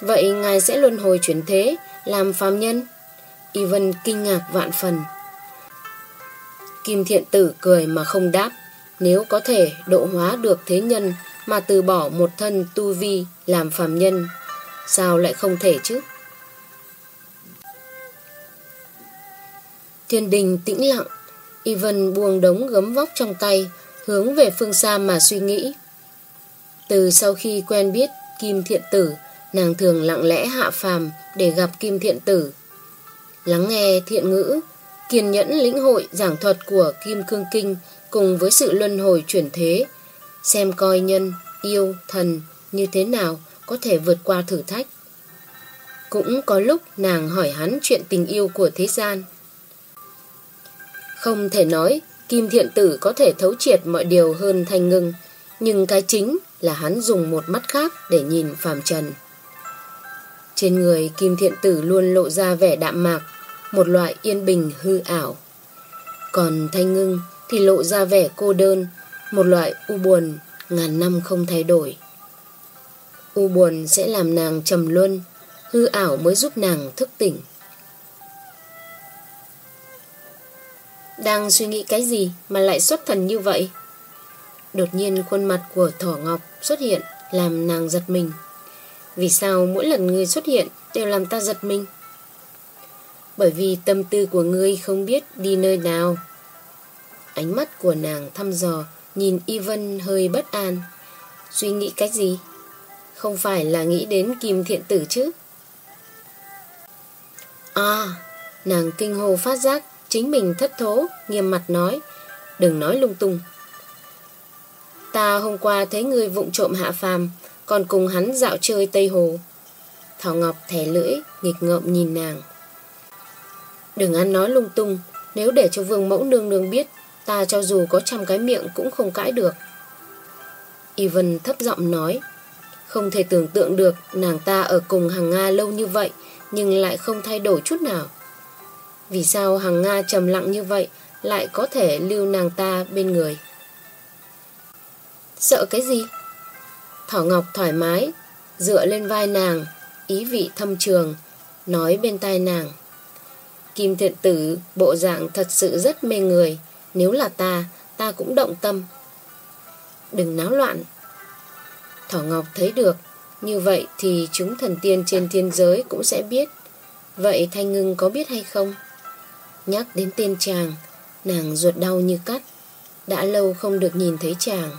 Vậy ngài sẽ luân hồi chuyển thế làm phàm nhân? Ivan kinh ngạc vạn phần. Kim thiện tử cười mà không đáp. Nếu có thể độ hóa được thế nhân mà từ bỏ một thân tu vi làm phàm nhân, sao lại không thể chứ? Thiên đình tĩnh lặng, Ivan buông đống gấm vóc trong tay, hướng về phương xa mà suy nghĩ. Từ sau khi quen biết Kim Thiện Tử, nàng thường lặng lẽ hạ phàm để gặp Kim Thiện Tử. Lắng nghe thiện ngữ, kiên nhẫn lĩnh hội giảng thuật của Kim Cương Kinh cùng với sự luân hồi chuyển thế, xem coi nhân, yêu, thần như thế nào có thể vượt qua thử thách. Cũng có lúc nàng hỏi hắn chuyện tình yêu của thế gian. Không thể nói Kim Thiện Tử có thể thấu triệt mọi điều hơn Thanh Ngưng, nhưng cái chính là hắn dùng một mắt khác để nhìn phàm trần. Trên người Kim Thiện Tử luôn lộ ra vẻ đạm mạc, một loại yên bình hư ảo. Còn Thanh Ngưng thì lộ ra vẻ cô đơn, một loại u buồn ngàn năm không thay đổi. U buồn sẽ làm nàng trầm luân, hư ảo mới giúp nàng thức tỉnh. Đang suy nghĩ cái gì mà lại xuất thần như vậy? Đột nhiên khuôn mặt của Thỏ Ngọc xuất hiện làm nàng giật mình. Vì sao mỗi lần ngươi xuất hiện đều làm ta giật mình? Bởi vì tâm tư của ngươi không biết đi nơi nào. Ánh mắt của nàng thăm dò nhìn Y Vân hơi bất an. Suy nghĩ cái gì? Không phải là nghĩ đến Kim Thiện Tử chứ? À, nàng kinh hồ phát giác chính mình thất thố, nghiêm mặt nói. Đừng nói lung tung. Ta hôm qua thấy người vụng trộm hạ phàm, còn cùng hắn dạo chơi Tây Hồ. Thảo Ngọc thẻ lưỡi, nghịch ngợm nhìn nàng. Đừng ăn nói lung tung, nếu để cho vương mẫu nương nương biết, ta cho dù có trăm cái miệng cũng không cãi được. Ivan thấp giọng nói, không thể tưởng tượng được nàng ta ở cùng hàng Nga lâu như vậy, nhưng lại không thay đổi chút nào. Vì sao hàng Nga trầm lặng như vậy lại có thể lưu nàng ta bên người? Sợ cái gì? Thảo Ngọc thoải mái, dựa lên vai nàng, ý vị thâm trường, nói bên tai nàng. Kim thiện tử bộ dạng thật sự rất mê người, nếu là ta, ta cũng động tâm. Đừng náo loạn. Thảo Ngọc thấy được, như vậy thì chúng thần tiên trên thiên giới cũng sẽ biết. Vậy Thanh Ngưng có biết hay không? Nhắc đến tên chàng, nàng ruột đau như cắt. Đã lâu không được nhìn thấy chàng.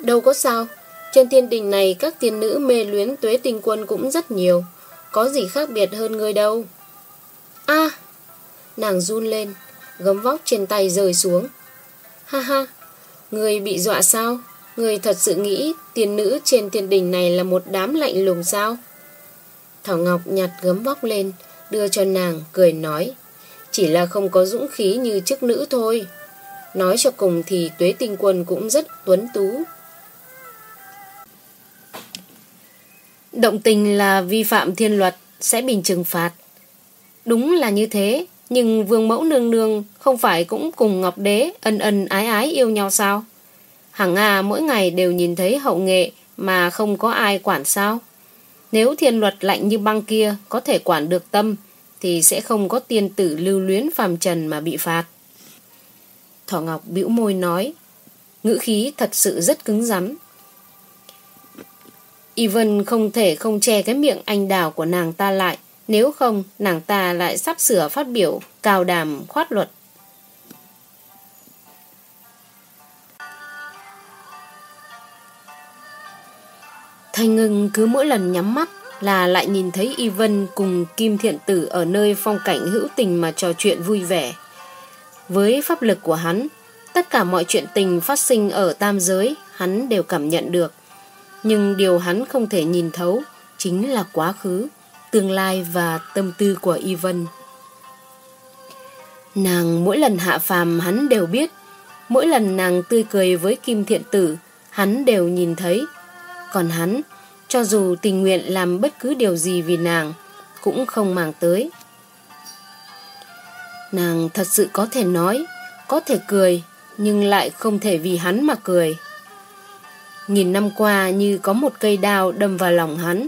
Đâu có sao, trên thiên đình này các tiên nữ mê luyến tuế tình quân cũng rất nhiều. Có gì khác biệt hơn người đâu. a nàng run lên, gấm vóc trên tay rơi xuống. Ha ha, người bị dọa sao? Người thật sự nghĩ tiên nữ trên thiên đình này là một đám lạnh lùng sao? Thảo Ngọc nhặt gấm vóc lên, đưa cho nàng, cười nói. Chỉ là không có dũng khí như chức nữ thôi. Nói cho cùng thì tuế tinh quân cũng rất tuấn tú. Động tình là vi phạm thiên luật, sẽ bị trừng phạt. Đúng là như thế, nhưng vương mẫu nương nương không phải cũng cùng Ngọc Đế ân ân ái ái yêu nhau sao? Hằng Nga mỗi ngày đều nhìn thấy hậu nghệ mà không có ai quản sao? Nếu thiên luật lạnh như băng kia có thể quản được tâm, thì sẽ không có tiên tử lưu luyến phàm trần mà bị phạt. Thỏ Ngọc bĩu môi nói, ngữ khí thật sự rất cứng rắn. Y Vân không thể không che cái miệng anh đào của nàng ta lại, nếu không nàng ta lại sắp sửa phát biểu cao đàm khoát luật. Thanh ngưng cứ mỗi lần nhắm mắt là lại nhìn thấy Y Vân cùng Kim Thiện Tử ở nơi phong cảnh hữu tình mà trò chuyện vui vẻ. Với pháp lực của hắn, tất cả mọi chuyện tình phát sinh ở tam giới hắn đều cảm nhận được. Nhưng điều hắn không thể nhìn thấu chính là quá khứ, tương lai và tâm tư của Y Vân. Nàng mỗi lần hạ phàm hắn đều biết, mỗi lần nàng tươi cười với Kim Thiện Tử, hắn đều nhìn thấy. Còn hắn cho dù tình nguyện làm bất cứ điều gì vì nàng, cũng không màng tới. Nàng thật sự có thể nói, có thể cười, nhưng lại không thể vì hắn mà cười. Nghìn năm qua như có một cây đao đâm vào lòng hắn,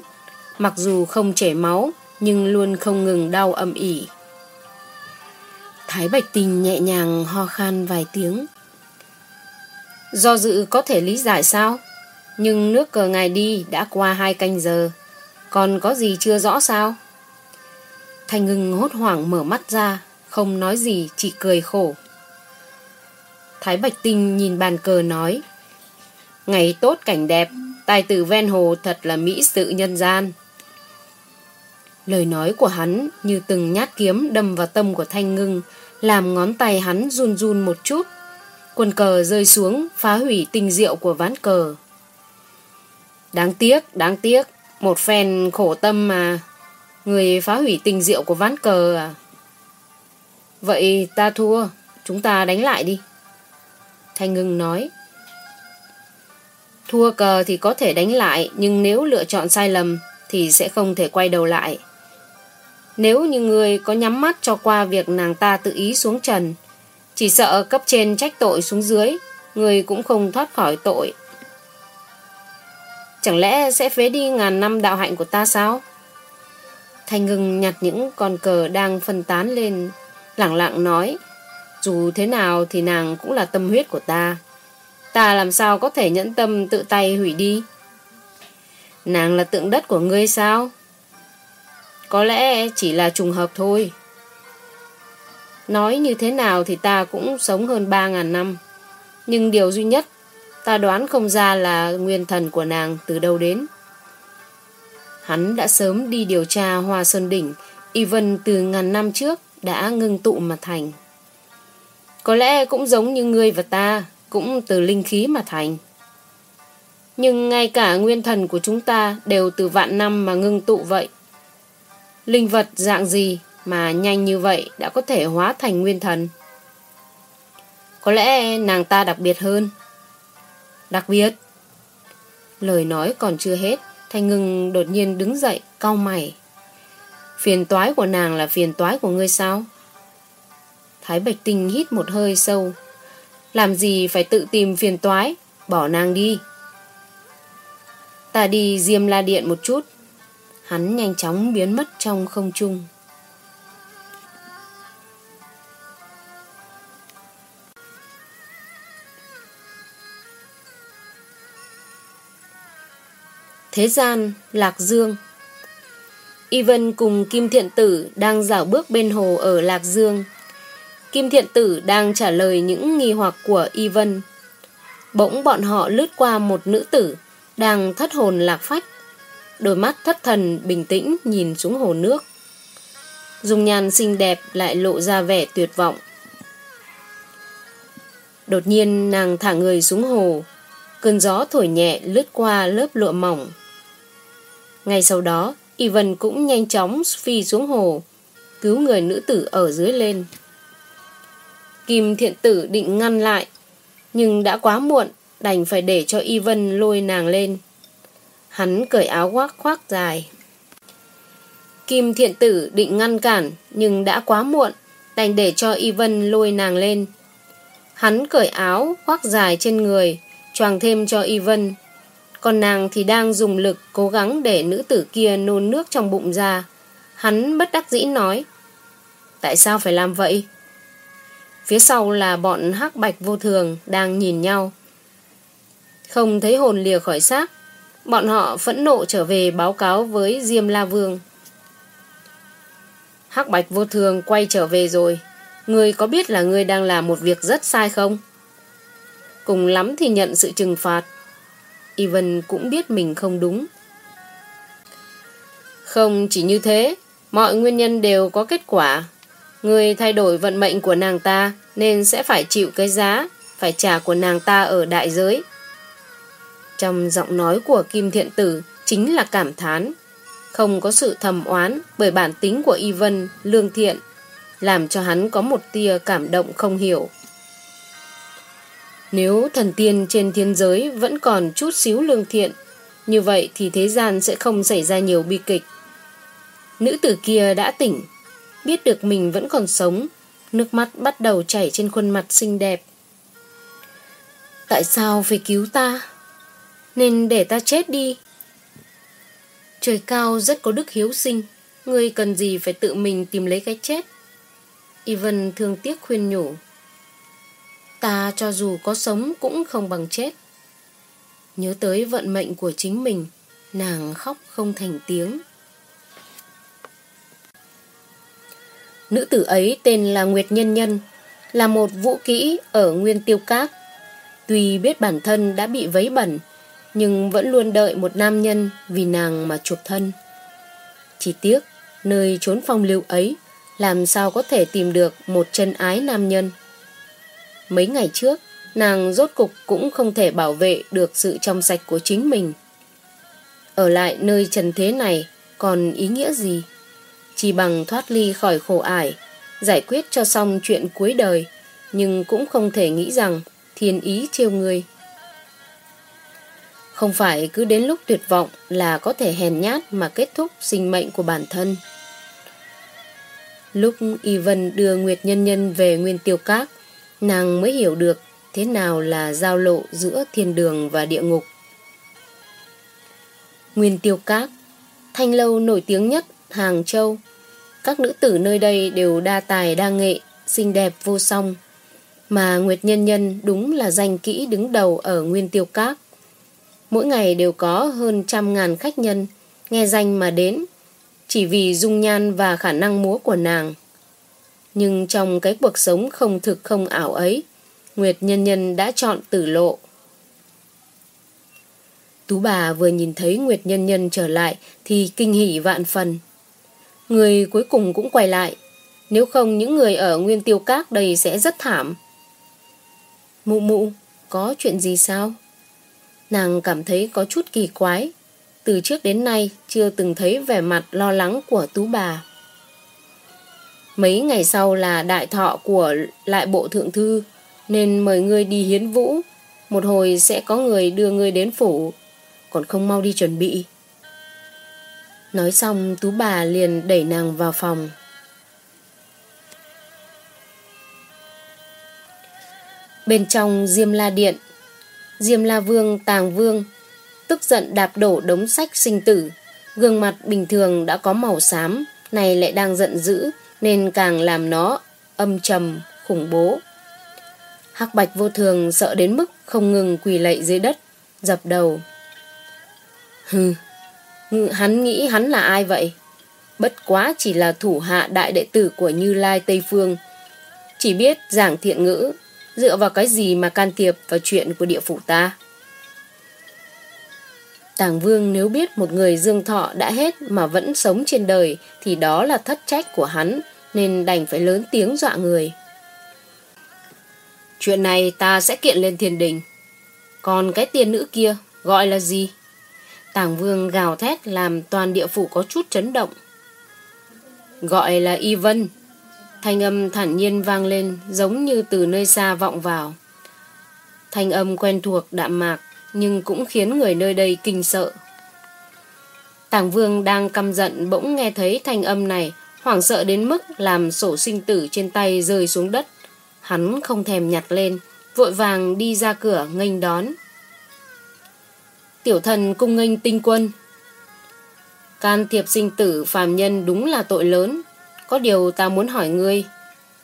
mặc dù không chảy máu, nhưng luôn không ngừng đau âm ỉ. Thái Bạch Tình nhẹ nhàng ho khan vài tiếng. Do dự có thể lý giải sao? Nhưng nước cờ ngài đi đã qua hai canh giờ. Còn có gì chưa rõ sao? Thanh ngưng hốt hoảng mở mắt ra, không nói gì, chỉ cười khổ. Thái Bạch Tinh nhìn bàn cờ nói. Ngày tốt cảnh đẹp, tài tử ven hồ thật là mỹ sự nhân gian. Lời nói của hắn như từng nhát kiếm đâm vào tâm của Thanh Ngưng, làm ngón tay hắn run run một chút. quần cờ rơi xuống, phá hủy tình diệu của ván cờ. Đáng tiếc, đáng tiếc, một phen khổ tâm mà. Người phá hủy tình diệu của ván cờ à? Vậy ta thua, chúng ta đánh lại đi. Thanh Ngưng nói. Thua cờ thì có thể đánh lại, nhưng nếu lựa chọn sai lầm thì sẽ không thể quay đầu lại. Nếu như người có nhắm mắt cho qua việc nàng ta tự ý xuống trần, chỉ sợ cấp trên trách tội xuống dưới, người cũng không thoát khỏi tội. Chẳng lẽ sẽ phế đi ngàn năm đạo hạnh của ta sao? Thanh ngừng nhặt những con cờ đang phân tán lên, lặng lặng nói, dù thế nào thì nàng cũng là tâm huyết của ta. Ta làm sao có thể nhẫn tâm tự tay hủy đi? Nàng là tượng đất của ngươi sao? Có lẽ chỉ là trùng hợp thôi. Nói như thế nào thì ta cũng sống hơn 3.000 năm. Nhưng điều duy nhất ta đoán không ra là nguyên thần của nàng từ đâu đến. Hắn đã sớm đi điều tra Hoa Sơn Đỉnh, Ivan từ ngàn năm trước đã ngưng tụ mà thành. Có lẽ cũng giống như ngươi và ta, cũng từ linh khí mà thành. Nhưng ngay cả nguyên thần của chúng ta đều từ vạn năm mà ngưng tụ vậy. Linh vật dạng gì mà nhanh như vậy đã có thể hóa thành nguyên thần? Có lẽ nàng ta đặc biệt hơn. Đặc biệt? Lời nói còn chưa hết, Thanh Ngưng đột nhiên đứng dậy, cau mày. Phiền toái của nàng là phiền toái của ngươi sao? Thái Bạch Tinh hít một hơi sâu. Làm gì phải tự tìm phiền toái, bỏ nàng đi. Ta đi diêm la điện một chút. Hắn nhanh chóng biến mất trong không trung. Thế gian, Lạc Dương y vân cùng Kim Thiện Tử đang dạo bước bên hồ ở Lạc Dương. Kim Thiện Tử đang trả lời những nghi hoặc của Y Vân, Bỗng bọn họ lướt qua một nữ tử đang thất hồn lạc phách. Đôi mắt thất thần bình tĩnh nhìn xuống hồ nước. Dung nhan xinh đẹp lại lộ ra vẻ tuyệt vọng. Đột nhiên nàng thả người xuống hồ. Cơn gió thổi nhẹ lướt qua lớp lụa mỏng. Ngay sau đó, Y Vân cũng nhanh chóng phi xuống hồ, cứu người nữ tử ở dưới lên. Kim thiện tử định ngăn lại, nhưng đã quá muộn, đành phải để cho Ivan lôi nàng lên. Hắn cởi áo khoác khoác dài. Kim thiện tử định ngăn cản, nhưng đã quá muộn, đành để cho Ivan lôi nàng lên. Hắn cởi áo khoác dài trên người, choàng thêm cho Ivan. Còn nàng thì đang dùng lực cố gắng để nữ tử kia nôn nước trong bụng ra. Hắn bất đắc dĩ nói. Tại sao phải làm vậy? Phía sau là bọn hắc bạch vô thường đang nhìn nhau. Không thấy hồn lìa khỏi xác, bọn họ phẫn nộ trở về báo cáo với Diêm La Vương. Hắc bạch vô thường quay trở về rồi. Người có biết là người đang làm một việc rất sai không? Cùng lắm thì nhận sự trừng phạt. Ivan cũng biết mình không đúng. Không chỉ như thế, mọi nguyên nhân đều có kết quả. Người thay đổi vận mệnh của nàng ta nên sẽ phải chịu cái giá, phải trả của nàng ta ở đại giới. Trong giọng nói của Kim Thiện Tử chính là cảm thán, không có sự thầm oán bởi bản tính của y vân lương thiện, làm cho hắn có một tia cảm động không hiểu. Nếu thần tiên trên thiên giới vẫn còn chút xíu lương thiện, như vậy thì thế gian sẽ không xảy ra nhiều bi kịch. Nữ tử kia đã tỉnh, biết được mình vẫn còn sống, nước mắt bắt đầu chảy trên khuôn mặt xinh đẹp. Tại sao phải cứu ta? Nên để ta chết đi. Trời cao rất có đức hiếu sinh, ngươi cần gì phải tự mình tìm lấy cái chết. Ivan thương tiếc khuyên nhủ. Ta cho dù có sống cũng không bằng chết. Nhớ tới vận mệnh của chính mình, nàng khóc không thành tiếng. Nữ tử ấy tên là Nguyệt Nhân Nhân, là một vũ kỹ ở Nguyên Tiêu Các. Tuy biết bản thân đã bị vấy bẩn, nhưng vẫn luôn đợi một nam nhân vì nàng mà chuộc thân. Chỉ tiếc, nơi trốn phong lưu ấy làm sao có thể tìm được một chân ái nam nhân. Mấy ngày trước, nàng rốt cục cũng không thể bảo vệ được sự trong sạch của chính mình. Ở lại nơi trần thế này còn ý nghĩa gì? Chỉ bằng thoát ly khỏi khổ ải, giải quyết cho xong chuyện cuối đời, nhưng cũng không thể nghĩ rằng thiên ý trêu người. Không phải cứ đến lúc tuyệt vọng là có thể hèn nhát mà kết thúc sinh mệnh của bản thân. Lúc Y Vân đưa Nguyệt Nhân Nhân về Nguyên Tiêu Các, nàng mới hiểu được thế nào là giao lộ giữa thiên đường và địa ngục. Nguyên Tiêu Các, thanh lâu nổi tiếng nhất Hàng Châu. Các nữ tử nơi đây đều đa tài đa nghệ, xinh đẹp vô song. Mà Nguyệt Nhân Nhân đúng là danh kỹ đứng đầu ở Nguyên Tiêu Các. Mỗi ngày đều có hơn trăm ngàn khách nhân nghe danh mà đến chỉ vì dung nhan và khả năng múa của nàng. Nhưng trong cái cuộc sống không thực không ảo ấy, Nguyệt Nhân Nhân đã chọn tử lộ. Tú bà vừa nhìn thấy Nguyệt Nhân Nhân trở lại thì kinh hỉ vạn phần. Người cuối cùng cũng quay lại, nếu không những người ở Nguyên Tiêu Các đây sẽ rất thảm. Mụ mụ, có chuyện gì sao? Nàng cảm thấy có chút kỳ quái. Từ trước đến nay chưa từng thấy vẻ mặt lo lắng của tú bà. Mấy ngày sau là đại thọ của lại bộ thượng thư, nên mời ngươi đi hiến vũ. Một hồi sẽ có người đưa ngươi đến phủ, còn không mau đi chuẩn bị. Nói xong tú bà liền đẩy nàng vào phòng. Bên trong Diêm La Điện, Diêm La Vương Tàng Vương tức giận đạp đổ đống sách sinh tử. Gương mặt bình thường đã có màu xám, này lại đang giận dữ, nên càng làm nó âm trầm, khủng bố. Hắc bạch vô thường sợ đến mức không ngừng quỳ lạy dưới đất, dập đầu. Hừ, Ừ, hắn nghĩ hắn là ai vậy? Bất quá chỉ là thủ hạ đại đệ tử của Như Lai Tây Phương. Chỉ biết giảng thiện ngữ, dựa vào cái gì mà can thiệp vào chuyện của địa phủ ta? Tàng Vương nếu biết một người dương thọ đã hết mà vẫn sống trên đời thì đó là thất trách của hắn nên đành phải lớn tiếng dọa người. Chuyện này ta sẽ kiện lên thiên đình. Còn cái tiền nữ kia gọi là gì? Tàng Vương gào thét làm toàn địa phủ có chút chấn động. Gọi là Y Vân. Thanh âm thản nhiên vang lên giống như từ nơi xa vọng vào. Thanh âm quen thuộc đạm mạc nhưng cũng khiến người nơi đây kinh sợ. Tàng Vương đang căm giận bỗng nghe thấy thanh âm này, hoảng sợ đến mức làm sổ sinh tử trên tay rơi xuống đất. Hắn không thèm nhặt lên, vội vàng đi ra cửa nghênh đón. Tiểu thần cung nghênh tinh quân. Can thiệp sinh tử phàm nhân đúng là tội lớn. Có điều ta muốn hỏi ngươi,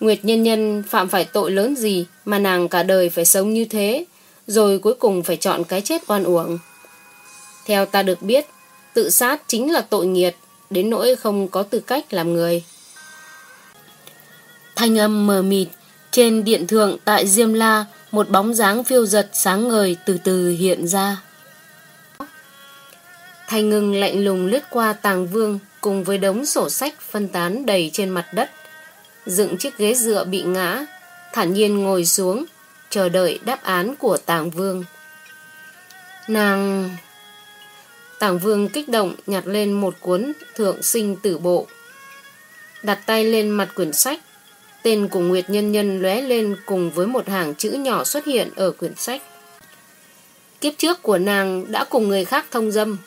Nguyệt nhân nhân phạm phải tội lớn gì mà nàng cả đời phải sống như thế, rồi cuối cùng phải chọn cái chết oan uổng. Theo ta được biết, tự sát chính là tội nghiệt, đến nỗi không có tư cách làm người. Thanh âm mờ mịt, trên điện thượng tại Diêm La, một bóng dáng phiêu giật sáng ngời từ từ hiện ra. Thanh ngưng lạnh lùng lướt qua tàng vương cùng với đống sổ sách phân tán đầy trên mặt đất. Dựng chiếc ghế dựa bị ngã, thản nhiên ngồi xuống, chờ đợi đáp án của Tàng Vương. Nàng... Tàng Vương kích động nhặt lên một cuốn thượng sinh tử bộ. Đặt tay lên mặt quyển sách. Tên của Nguyệt Nhân Nhân lóe lên cùng với một hàng chữ nhỏ xuất hiện ở quyển sách. Kiếp trước của nàng đã cùng người khác thông dâm.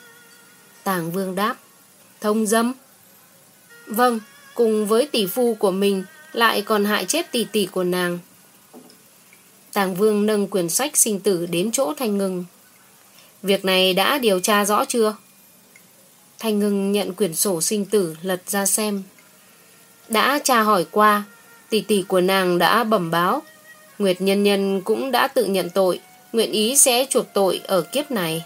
Tàng Vương đáp. Thông dâm? Vâng, cùng với tỷ phu của mình lại còn hại chết tỷ tỷ của nàng. Tàng Vương nâng quyển sách sinh tử đến chỗ Thanh Ngưng. Việc này đã điều tra rõ chưa? Thanh Ngưng nhận quyển sổ sinh tử lật ra xem. Đã tra hỏi qua, tỷ tỷ của nàng đã bẩm báo. Nguyệt Nhân Nhân cũng đã tự nhận tội, nguyện ý sẽ chuộc tội ở kiếp này.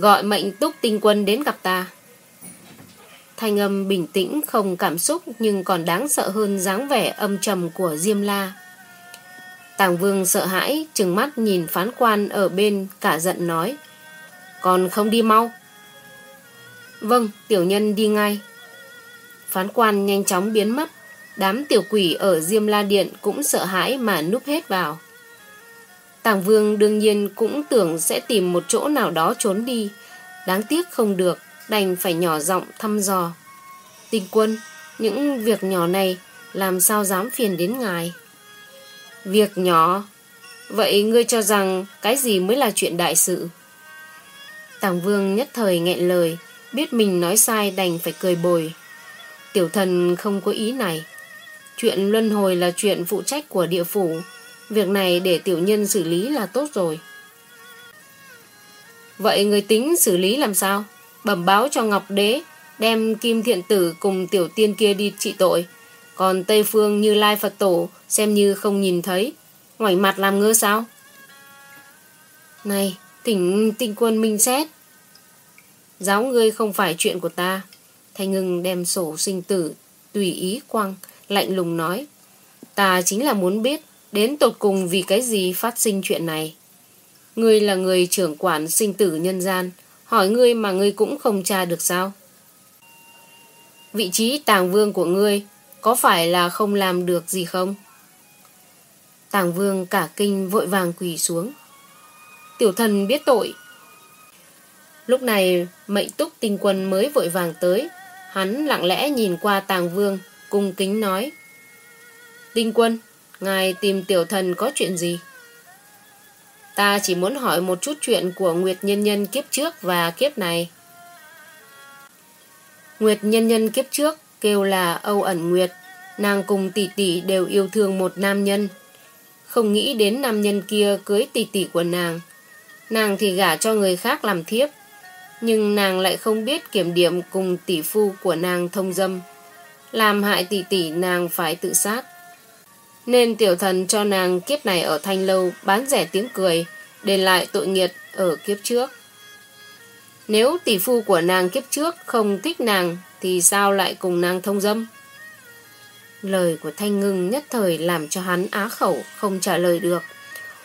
Gọi mệnh túc tinh quân đến gặp ta. Thanh âm bình tĩnh không cảm xúc nhưng còn đáng sợ hơn dáng vẻ âm trầm của Diêm La. Tàng Vương sợ hãi, trừng mắt nhìn phán quan ở bên cả giận nói. Còn không đi mau. Vâng, tiểu nhân đi ngay. Phán quan nhanh chóng biến mất. Đám tiểu quỷ ở Diêm La Điện cũng sợ hãi mà núp hết vào. Tàng Vương đương nhiên cũng tưởng sẽ tìm một chỗ nào đó trốn đi. Đáng tiếc không được, đành phải nhỏ giọng thăm dò. Tinh quân, những việc nhỏ này làm sao dám phiền đến ngài? Việc nhỏ? Vậy ngươi cho rằng cái gì mới là chuyện đại sự? Tàng Vương nhất thời nghẹn lời, biết mình nói sai đành phải cười bồi. Tiểu thần không có ý này. Chuyện luân hồi là chuyện phụ trách của địa phủ. Việc này để tiểu nhân xử lý là tốt rồi. Vậy người tính xử lý làm sao? Bẩm báo cho Ngọc Đế, đem Kim Thiện Tử cùng tiểu tiên kia đi trị tội. Còn Tây Phương như Lai Phật Tổ xem như không nhìn thấy. Ngoảnh mặt làm ngơ sao? Này, tỉnh tinh quân minh xét. Giáo ngươi không phải chuyện của ta. Thanh ngưng đem sổ sinh tử, tùy ý quăng, lạnh lùng nói. Ta chính là muốn biết đến tột cùng vì cái gì phát sinh chuyện này. Ngươi là người trưởng quản sinh tử nhân gian, hỏi ngươi mà ngươi cũng không tra được sao? Vị trí tàng vương của ngươi có phải là không làm được gì không? Tàng vương cả kinh vội vàng quỳ xuống. Tiểu thần biết tội. Lúc này mệnh túc tinh quân mới vội vàng tới. Hắn lặng lẽ nhìn qua tàng vương, cung kính nói. Tinh quân, ngài tìm tiểu thần có chuyện gì? Ta chỉ muốn hỏi một chút chuyện của Nguyệt Nhân Nhân kiếp trước và kiếp này. Nguyệt Nhân Nhân kiếp trước kêu là Âu ẩn Nguyệt. Nàng cùng tỷ tỷ đều yêu thương một nam nhân. Không nghĩ đến nam nhân kia cưới tỷ tỷ của nàng. Nàng thì gả cho người khác làm thiếp. Nhưng nàng lại không biết kiểm điểm cùng tỷ phu của nàng thông dâm. Làm hại tỷ tỷ, nàng phải tự sát. Nên tiểu thần cho nàng kiếp này ở thanh lâu bán rẻ tiếng cười, đền lại tội nghiệt ở kiếp trước. Nếu tỷ phu của nàng kiếp trước không thích nàng thì sao lại cùng nàng thông dâm? Lời của Thanh Ngưng nhất thời làm cho hắn á khẩu không trả lời được.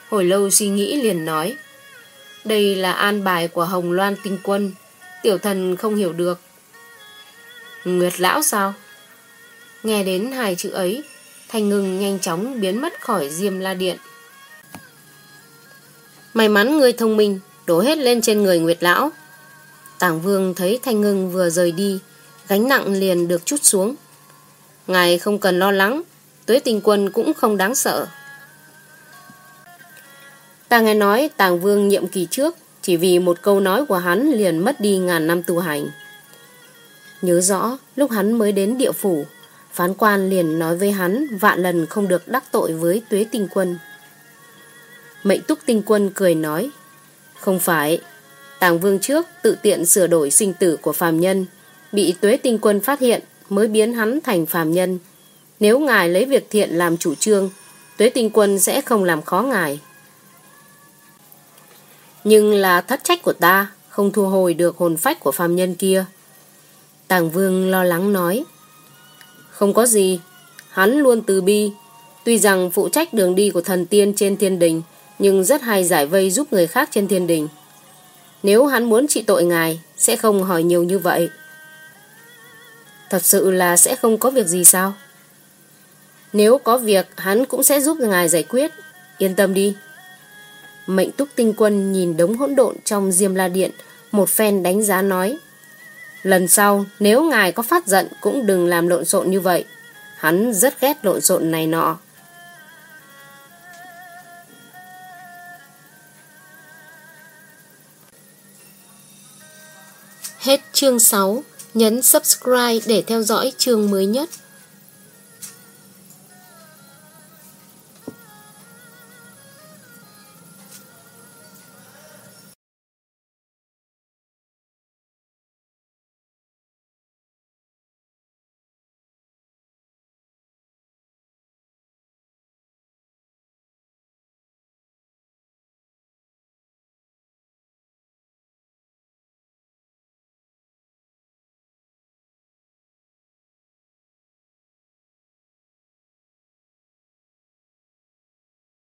Hồi lâu suy nghĩ liền nói. Đây là an bài của Hồng Loan tinh quân. Tiểu thần không hiểu được. Nguyệt lão sao? Nghe đến hai chữ ấy, Thanh ngừng nhanh chóng biến mất khỏi Diêm La Điện. May mắn người thông minh, đổ hết lên trên người Nguyệt lão. Tàng Vương thấy Thanh Ngưng vừa rời đi, gánh nặng liền được chút xuống. Ngài không cần lo lắng, tuế tình quân cũng không đáng sợ. Ta nghe nói Tàng Vương nhiệm kỳ trước, chỉ vì một câu nói của hắn liền mất đi ngàn năm tu hành. Nhớ rõ, lúc hắn mới đến địa phủ, phán quan liền nói với hắn vạn lần không được đắc tội với tuế tinh quân. Mệnh túc tinh quân cười nói, không phải, Tàng Vương trước tự tiện sửa đổi sinh tử của phàm nhân, bị tuế tinh quân phát hiện mới biến hắn thành phàm nhân. Nếu ngài lấy việc thiện làm chủ trương, tuế tinh quân sẽ không làm khó ngài. Nhưng là thất trách của ta, không thu hồi được hồn phách của phàm nhân kia. Tàng Vương lo lắng nói. Không có gì, hắn luôn từ bi. Tuy rằng phụ trách đường đi của thần tiên trên thiên đình, nhưng rất hay giải vây giúp người khác trên thiên đình. Nếu hắn muốn trị tội ngài, sẽ không hỏi nhiều như vậy. Thật sự là sẽ không có việc gì sao? Nếu có việc, hắn cũng sẽ giúp ngài giải quyết. Yên tâm đi. Mệnh túc tinh quân nhìn đống hỗn độn trong diêm la điện, một phen đánh giá nói. Lần sau, nếu ngài có phát giận cũng đừng làm lộn xộn như vậy. Hắn rất ghét lộn xộn này nọ. Hết chương 6. Nhấn subscribe để theo dõi chương mới nhất.